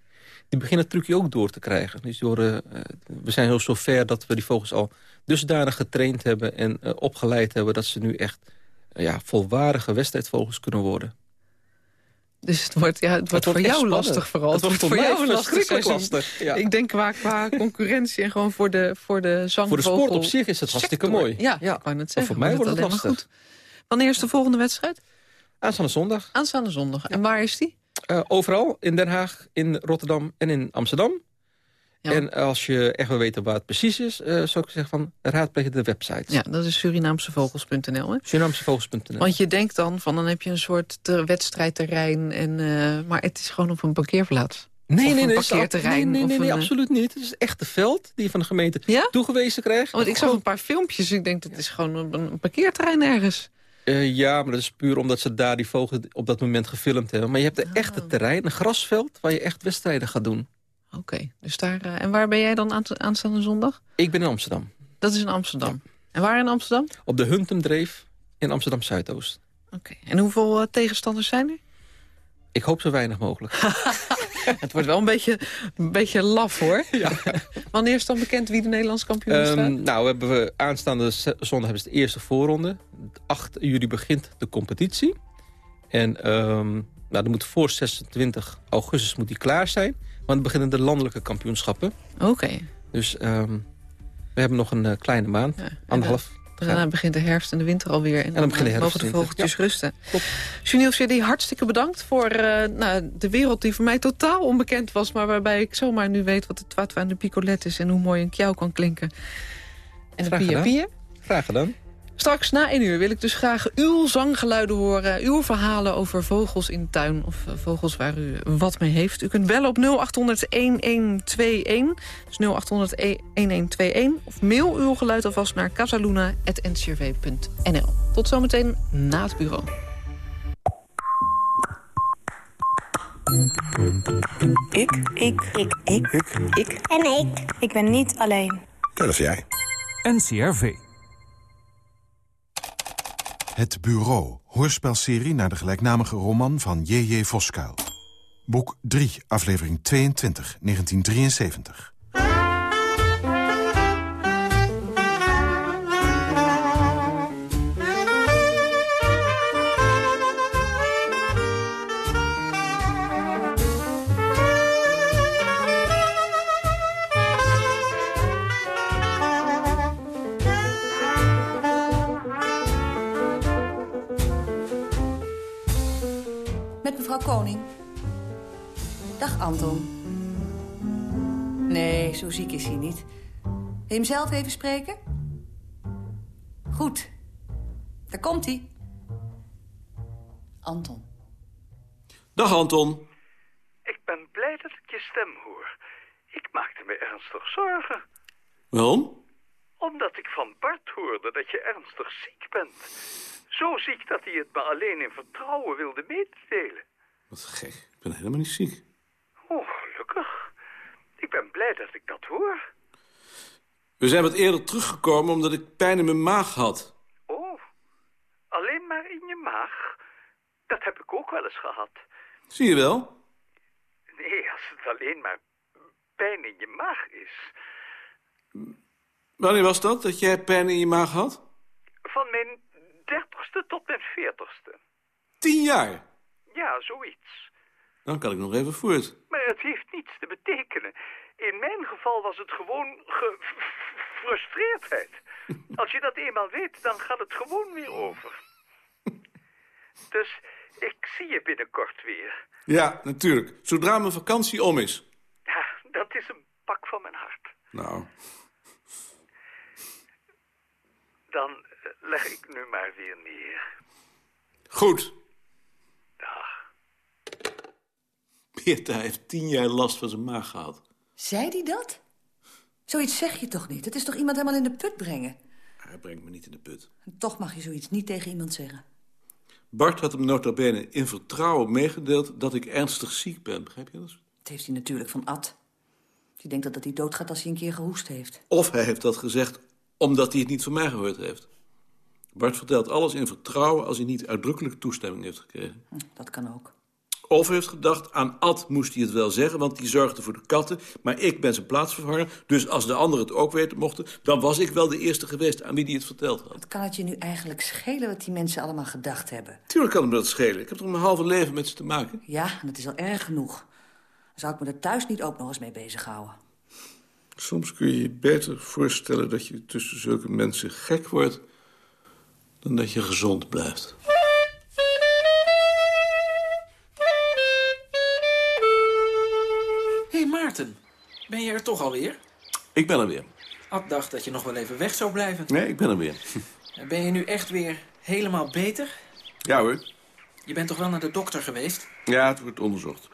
die beginnen het trucje ook door te krijgen. Dus worden, eh, we zijn heel zover dat we die vogels al dusdanig getraind hebben... en eh, opgeleid hebben dat ze nu echt ja, volwaardige wedstrijdvogels kunnen worden. Dus het wordt, ja, het wordt, voor jou spannend. lastig vooral. Het wordt voor jou lastig. Ja. Ik denk qua, qua concurrentie en gewoon voor de, voor de zangvogel. Voor de sport op zich is het hartstikke mooi. Ja, Ja. ik Maar voor mij wordt het lastig. goed. Wanneer is de volgende wedstrijd? Aanstaande zondag. Aanstaande zondag. En waar is die? Eh, overal, in Den Haag, in Rotterdam en in Amsterdam. Ja. En als je echt wil weten waar het precies is... eh, zou ik zeggen van raadpleeg de website. Ja, dat is Surinaamsevogels.nl. Surinaamsevogels.nl. Want je denkt dan van dan heb je een soort te- wedstrijdterrein. En, eh, maar het is gewoon op een parkeerplaats. Nee, Of nee, nee, parkeerterrein, Nee, nee, nee, nee, een, absoluut niet. Het is echt een veld die je van de gemeente Ja? toegewezen krijgt. Want ik zag een paar filmpjes. Ik denk dat is gewoon een, een parkeerterrein ergens. Eh, ja, maar dat is puur omdat ze daar die vogel op dat moment gefilmd hebben. Maar je hebt een Ah. echte terrein, een grasveld... waar je echt wedstrijden gaat doen. Oké, dus daar. eh, en waar ben jij dan aan, aanstaande zondag? Ik ben in Amsterdam. Dat is in Amsterdam. En waar in Amsterdam? Op de Huntemdreef in Amsterdam Zuidoost. Oké. En hoeveel eh, tegenstanders zijn er? Ik hoop zo weinig mogelijk. Het wordt wel een beetje, een beetje laf, hoor. Wanneer is dan bekend wie de Nederlands kampioen is? Ehm, nou, we hebben we aanstaande zondag hebben ze de eerste voorronde. 8 juli begint de competitie. En ehm, nou, moet voor 26 augustus moet die klaar zijn. Want dan beginnen de landelijke kampioenschappen. Oké. Dus ehm, we hebben nog een eh, kleine maand, Ja, anderhalf. Dan- Daarna begint de herfst en de winter alweer. En dan begint de eh, herfst mogen de en vogeltjes rusten. Klopt. Juniel hartstikke bedankt voor eh, nou, de wereld die voor mij totaal onbekend was. Maar waarbij ik zomaar nu weet wat de twatwa en de picolet is. En hoe mooi een kjauw kan klinken. En de Graag pia gedaan. pia. Graag gedaan. Straks na één uur wil ik dus graag uw zanggeluiden horen. Uw verhalen over vogels in de tuin of eh, vogels waar u wat mee heeft. U kunt bellen op 0800-1121. Dus 0800-1121. Of mail uw geluid alvast naar casaluna.ncrv.nl. Tot zometeen na het bureau. Ik. Ik. Ik. Ik. Ik. En ik. Ik ben niet alleen. Dat is jij. NCRV. Het Bureau, hoorspelserie naar de gelijknamige roman van J.J. Voskuil. Boek 3, aflevering 22, 1973. Mevrouw Koning. Dag, Anton. Nee, zo ziek is hij niet. Wil je hem zelf even spreken? Goed. Daar komt hij. Anton. Dag Anton. Ik ben blij dat ik je stem hoor. Ik maakte me ernstig zorgen. Waarom? Omdat ik van Bart hoorde dat je ernstig ziek bent. Zo ziek dat hij het me alleen in vertrouwen wilde mededelen. Wat gek. Ik ben helemaal niet ziek. Oh, gelukkig. Ik ben blij dat ik dat hoor. We zijn wat eerder teruggekomen omdat ik pijn in mijn maag had. Oh, alleen maar in je maag. Dat heb ik ook wel eens gehad. Zie je wel? Nee, als het alleen maar pijn in je maag is. Wanneer was dat, dat jij pijn in je maag had? Van mijn dertigste tot mijn veertigste. Tien jaar. Ja, zoiets. Dan kan ik nog even voort. Maar het heeft niets te betekenen. In mijn geval was het gewoon gefrustreerdheid. Als je dat eenmaal weet, dan gaat het gewoon weer over. Dus ik zie je binnenkort weer. Ja, natuurlijk. Zodra mijn vakantie om is. Ja, dat is een pak van mijn hart. Nou, Dan eh, leg ik nu maar weer neer. goed. Dag. Beerta heeft tien jaar last van zijn maag gehad. Zei die dat? Zoiets zeg je toch niet? Het is toch iemand helemaal in de put brengen? Hij brengt me niet in de put. En toch mag je zoiets niet tegen iemand zeggen. Bart had hem nota bene in vertrouwen meegedeeld dat ik ernstig ziek ben. Begrijp je dat? Dat heeft hij natuurlijk van Ad. Die denkt dat dat hij doodgaat als hij een keer gehoest heeft. Of hij heeft dat gezegd omdat hij het niet van mij gehoord heeft. Bart vertelt alles in vertrouwen als hij niet uitdrukkelijk toestemming heeft gekregen. Hm, Dat kan ook. Of hij heeft gedacht, aan Ad moest hij het wel zeggen, want die zorgde voor de katten. Maar ik ben zijn plaatsvervanger, dus als de anderen het ook weten mochten... dan was ik wel de eerste geweest aan wie die het verteld had. Wat kan het je nu eigenlijk schelen wat die mensen allemaal gedacht hebben? Tuurlijk kan hem dat schelen. Ik heb toch mijn halve leven met ze te maken. Ja, en dat is al erg genoeg. Zou ik me er thuis niet ook nog eens mee bezighouden? Soms kun je je beter voorstellen dat je tussen zulke mensen gek wordt... dan dat je gezond blijft. Maarten, ben je er toch alweer? Ik ben er weer. Ad dacht dat je nog wel even weg zou blijven. Nee, ik ben er weer. En Ben je nu echt weer helemaal beter? Ja hoor. Je bent toch wel naar de dokter geweest? Ja, het wordt onderzocht.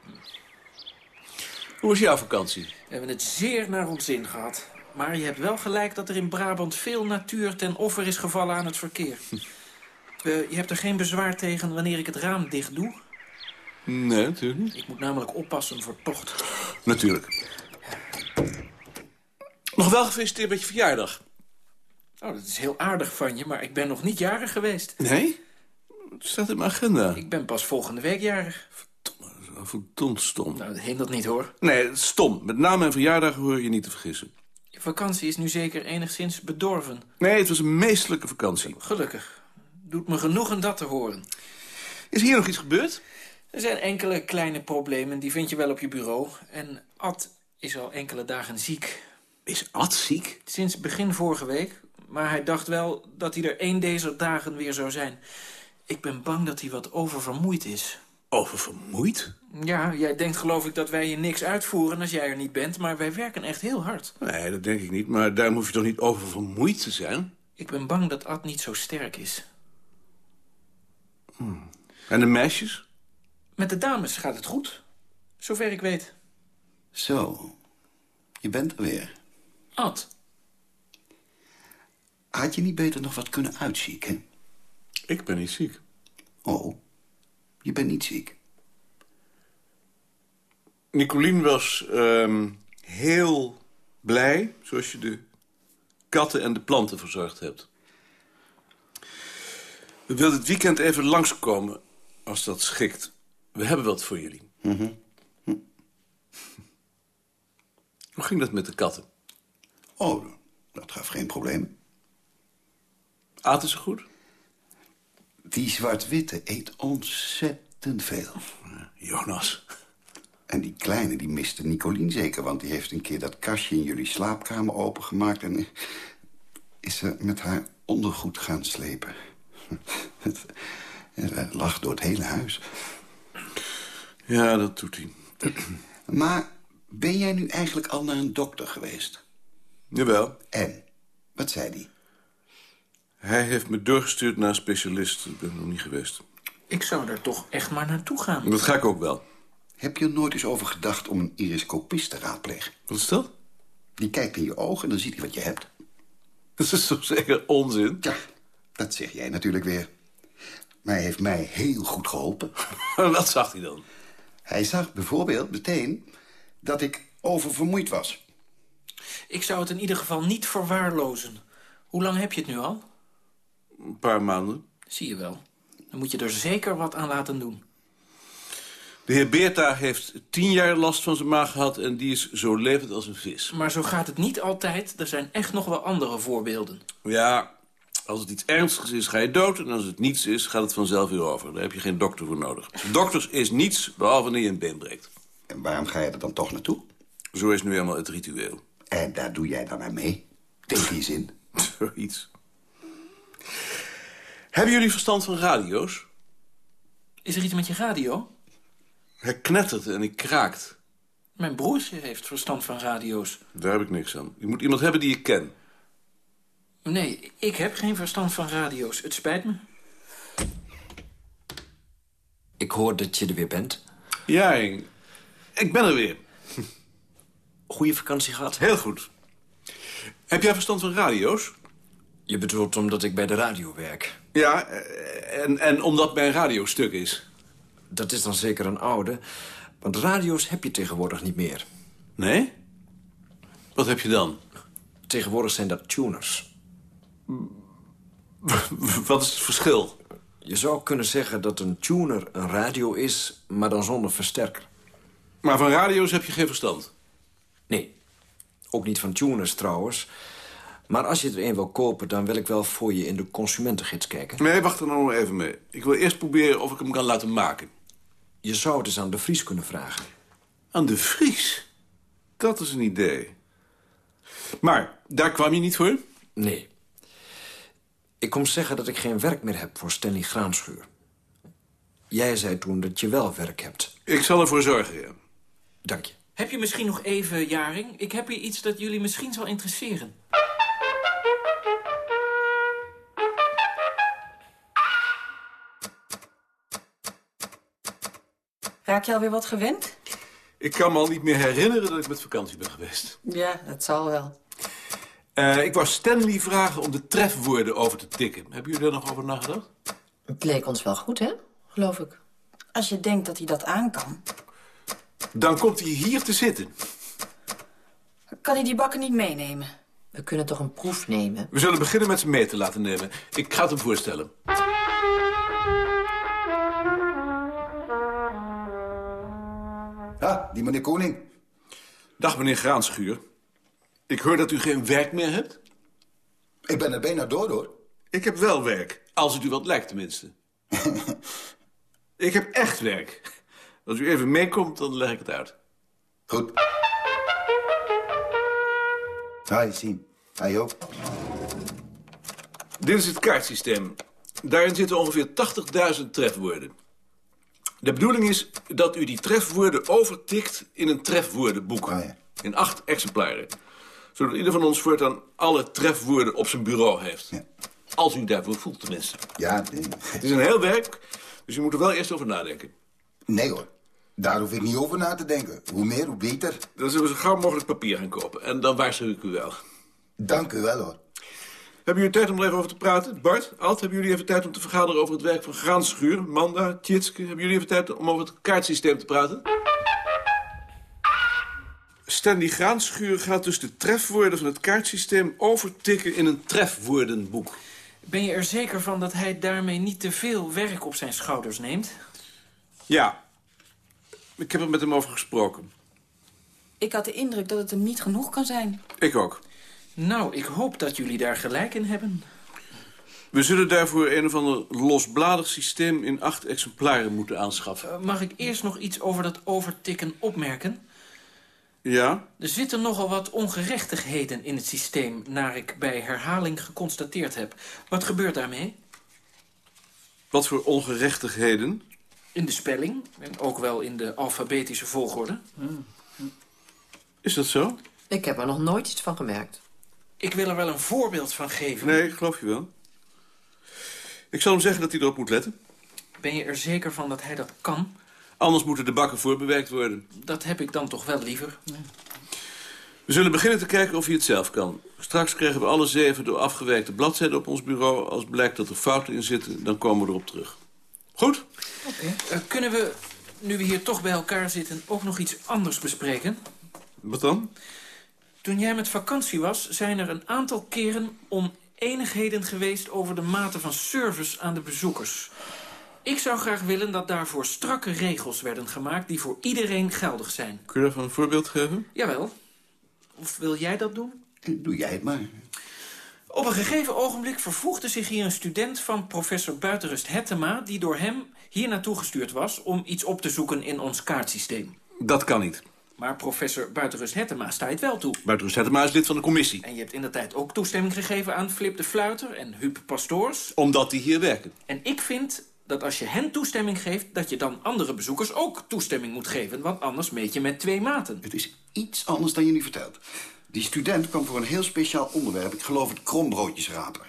Hoe was jouw vakantie? We hebben het zeer naar ons zin gehad. Maar je hebt wel gelijk dat er in Brabant veel natuur ten offer is gevallen aan het verkeer. Eh, je hebt er geen bezwaar tegen wanneer ik het raam dicht doe? Nee, natuurlijk niet. Ik moet namelijk oppassen voor tocht. Natuurlijk. Nog wel gefeliciteerd met je verjaardag. Oh, dat is heel aardig van je, maar ik ben nog niet jarig geweest. Nee? Het staat in mijn agenda. Ik ben pas volgende week jarig. Verdomd stom. Nou, dat hindert niet, hoor. Nee, stom. Met name en verjaardag hoor je niet te vergissen. Je vakantie is nu zeker enigszins bedorven. Nee, het was een meestelijke vakantie. Gelukkig. Doet me genoegen dat te horen. Is hier nog iets gebeurd? Er zijn enkele kleine problemen, die vind je wel op je bureau. En Ad is al enkele dagen ziek. Is Ad ziek? Sinds begin vorige week. Maar hij dacht wel dat hij er één deze dagen weer zou zijn. Ik ben bang dat hij wat oververmoeid is. Oververmoeid? Ja, jij denkt geloof ik dat wij je niks uitvoeren als jij er niet bent. Maar wij werken echt heel hard. Nee, dat denk ik niet. Maar daarom hoef je toch niet oververmoeid te zijn? Ik ben bang dat Ad niet zo sterk is. En de meisjes? Met de dames gaat het goed. Zover ik weet. Zo, je bent er weer. Ad, Had je niet beter nog wat kunnen uitzieken? Ik ben niet ziek. Oh, je bent niet ziek. Nicolien was ehm, heel blij, zoals je de katten en de planten verzorgd hebt. We wilden het weekend even langskomen, als dat schikt. We hebben wat voor jullie. Mhm. Hoe ging dat met de katten? Oh, dat gaf geen probleem. Aten ze goed? Die zwart-witte eet ontzettend veel. Jonas. En die kleine, die miste Nicolien zeker... want die heeft een keer dat kastje in jullie slaapkamer opengemaakt... en is ze met haar ondergoed gaan slepen. Het, het lag door het hele huis. Ja, dat doet hij. Maar ben jij nu eigenlijk al naar een dokter geweest? Jawel. En? Wat zei die? Hij heeft me doorgestuurd naar een specialist. Ik ben er nog niet geweest. ik zou daar toch echt maar naartoe gaan. Dat ga ik ook wel. Heb je er nooit eens over gedacht om een iriscopist te raadplegen? Wat is dat? Die kijkt in je ogen en dan ziet hij wat je hebt. Dat is toch zeker onzin? Ja, dat zeg jij natuurlijk weer. Maar hij heeft mij heel goed geholpen. Wat zag hij dan? Hij zag bijvoorbeeld meteen dat ik oververmoeid was. Ik zou het in ieder geval niet verwaarlozen. Hoe lang heb je het nu al? Een paar maanden. Zie je wel. Dan moet je er zeker wat aan laten doen. De heer Beerta heeft tien jaar last van zijn maag gehad... en die is zo levend als een vis. Maar zo gaat het niet altijd. Er zijn echt nog wel andere voorbeelden. Ja, als het iets ernstigs is, ga je dood. En als het niets is, gaat het vanzelf weer over. Daar heb je geen dokter voor nodig. Dokters is niets, behalve wanneer je een been breekt. En waarom ga je er dan toch naartoe? Zo is nu helemaal het ritueel. En daar doe jij dan aan mee? Tegen je zin? Zoiets. Hebben jullie verstand van radio's? Is er iets met je radio? Hij knettert en hij kraakt. Mijn broertje heeft verstand van radio's. Daar heb ik niks aan. Je moet iemand hebben die je kent. Nee, ik heb geen verstand van radio's. Het spijt me. Ik hoor dat je er weer bent. Ja, ik, ben er weer. Goeie vakantie gehad? Heel goed. Heb jij verstand van radio's? Je bedoelt omdat ik bij de radio werk. Ja, eh, en, en omdat mijn radio stuk is. Dat is dan zeker een oude. Want radio's heb je tegenwoordig niet meer. Nee? Wat heb je dan? Tegenwoordig zijn dat tuners. Wat is het verschil? Je zou kunnen zeggen dat een tuner een radio is, maar dan zonder versterker. Maar van radio's heb je geen verstand? Nee. Ook niet van tuners trouwens. Maar als je er een wil kopen, dan wil ik wel voor je in de consumentengids kijken. Nee, wacht er nou nog even mee. Ik wil eerst proberen of ik hem kan laten maken. Je zou het eens aan de Vries kunnen vragen. Aan de Vries? Dat is een idee. Maar, daar kwam je niet voor? Nee. Ik kom zeggen dat ik geen werk meer heb voor Stanley Graanschuur. Jij zei toen dat je wel werk hebt. Ik zal ervoor zorgen, ja. Dank je. Heb je misschien nog even, Jaring? Ik heb hier iets dat jullie misschien zal interesseren. Raak je alweer wat gewend? Ik kan me al niet meer herinneren dat ik met vakantie ben geweest. Ja, dat zal wel. Uh, ik wou Stanley vragen om de trefwoorden over te tikken. Hebben jullie daar nog over nagedacht? Het leek ons wel goed, hè? Geloof ik. Als je denkt dat hij dat aan kan. Dan komt hij hier te zitten. Kan hij die bakken niet meenemen? We kunnen toch een proef nemen? We zullen beginnen met ze mee te laten nemen. Ik ga het hem voorstellen. Ja, die meneer Koning. Dag, meneer Graanschuur. Ik hoor dat u geen werk meer hebt. Ik ben er bijna door, hoor. Ik heb wel werk. Als het u wat lijkt, tenminste. ik heb echt werk. Als u even meekomt, dan leg ik het uit. Goed. Hi, Siem. Hi, Joop. Dit is het kaartsysteem. Daarin zitten ongeveer 80.000 trefwoorden. De bedoeling is dat u die trefwoorden overtikt in een trefwoordenboek. Oh, ja. In acht exemplaren. Zodat ieder van ons voortaan alle trefwoorden op zijn bureau heeft. Ja. Als u daarvoor voelt, tenminste. Ja, nee. Het is een heel werk, dus u moet er wel eerst over nadenken. Nee, hoor. Daar hoef ik niet over na te denken. Hoe meer, hoe beter. Dan zullen we zo gauw mogelijk papier gaan kopen. En dan waarschuw ik u wel. Dank u wel, hoor. Hebben jullie tijd om er even over te praten? Bart, Alt, hebben jullie even tijd om te vergaderen over het werk van Graanschuur? Manda, Tjitske, hebben jullie even tijd om over het kaartsysteem te praten? Stanley Graanschuur gaat dus de trefwoorden van het kaartsysteem overtikken in een trefwoordenboek. Ben je er zeker van dat hij daarmee niet te veel werk op zijn schouders neemt? Ja. Ik heb er met hem over gesproken. Ik had de indruk dat het hem niet genoeg kan zijn. Ik ook. Nou, ik hoop dat jullie daar gelijk in hebben. We zullen daarvoor een of ander losbladig systeem in acht exemplaren moeten aanschaffen. Uh, mag ik eerst nog iets over dat overtikken opmerken? Ja? Er zitten nogal wat ongerechtigheden in het systeem... naar ik bij herhaling geconstateerd heb. Wat gebeurt daarmee? Wat voor ongerechtigheden? In de spelling en ook wel in de alfabetische volgorde. Is dat zo? Ik heb er nog nooit iets van gemerkt. Ik wil er wel een voorbeeld van geven. Nee, ik geloof je wel. Ik zal hem zeggen dat hij erop moet letten. Ben je er zeker van dat hij dat kan? Anders moeten de bakken voorbewerkt worden. Dat heb ik dan toch wel liever. We zullen beginnen te kijken of hij het zelf kan. Straks krijgen we alle zeven door afgewerkte bladzijden op ons bureau. Als blijkt dat er fouten in zitten, dan komen we erop terug. Goed? Oké. Uh, kunnen we, nu we hier toch bij elkaar zitten, ook nog iets anders bespreken? Wat dan? Toen jij met vakantie was, zijn er een aantal keren oneenigheden geweest over de mate van service aan de bezoekers. Ik zou graag willen dat daarvoor strakke regels werden gemaakt... die voor iedereen geldig zijn. Kun je daarvan een voorbeeld geven? Jawel. Of wil jij dat doen? Doe jij het maar. Op een gegeven ogenblik vervoegde zich hier een student van professor Buitenrust Hettema... die door hem hier naartoe gestuurd was om iets op te zoeken in ons kaartsysteem. Dat kan niet. Maar professor Buitenrust Hettema sta je het wel toe. Buitenrust Hettema is lid van de commissie. En je hebt in de tijd ook toestemming gegeven aan Flip de Fluiter en Huub Pastoors. Omdat die hier werken. En ik vind dat als je hen toestemming geeft... dat je dan andere bezoekers ook toestemming moet geven. Want anders meet je met twee maten. Het is iets anders dan je nu vertelt. Die student kwam voor een heel speciaal onderwerp. Ik geloof het krombroodjes rapen.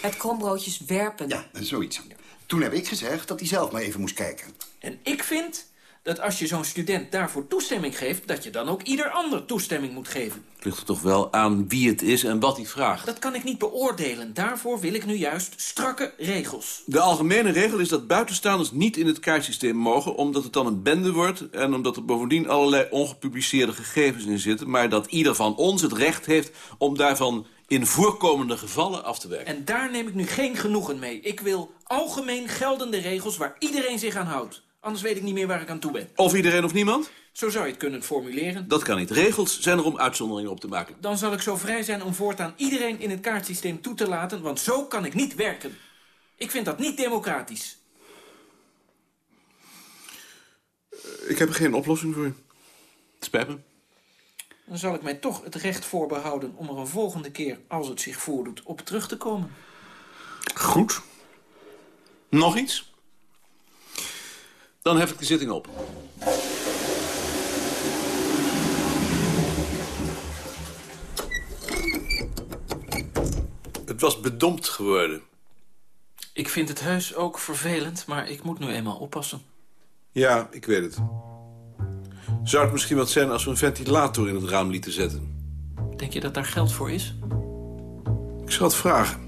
Het krombroodjes werpen. Ja, zoiets. Toen heb ik gezegd dat hij zelf maar even moest kijken. En ik vind dat als je zo'n student daarvoor toestemming geeft... dat je dan ook ieder ander toestemming moet geven. Het ligt er toch wel aan wie het is en wat hij vraagt. Dat kan ik niet beoordelen. Daarvoor wil ik nu juist strakke regels. De algemene regel is dat buitenstaanders niet in het kaartsysteem mogen... omdat het dan een bende wordt en omdat er bovendien allerlei ongepubliceerde gegevens in zitten... maar dat ieder van ons het recht heeft om daarvan in voorkomende gevallen af te werken. En daar neem ik nu geen genoegen mee. Ik wil algemeen geldende regels waar iedereen zich aan houdt. Anders weet ik niet meer waar ik aan toe ben. Of iedereen of niemand? Zo zou je het kunnen formuleren. Dat kan niet. Regels zijn er om uitzonderingen op te maken. Dan zal ik zo vrij zijn om voortaan iedereen in het kaartsysteem toe te laten... want zo kan ik niet werken. Ik vind dat niet democratisch. Ik heb er geen oplossing voor. Het spijt me. Dan zal ik mij toch het recht voorbehouden om er een volgende keer, als het zich voordoet, op terug te komen. Goed. Nog iets? Dan hef ik de zitting op. Het was bedompt geworden. Ik vind het heus ook vervelend, maar ik moet nu eenmaal oppassen. Ja, ik weet het. Zou het misschien wat zijn als we een ventilator in het raam lieten zetten? Denk je dat daar geld voor is? Ik zal het vragen.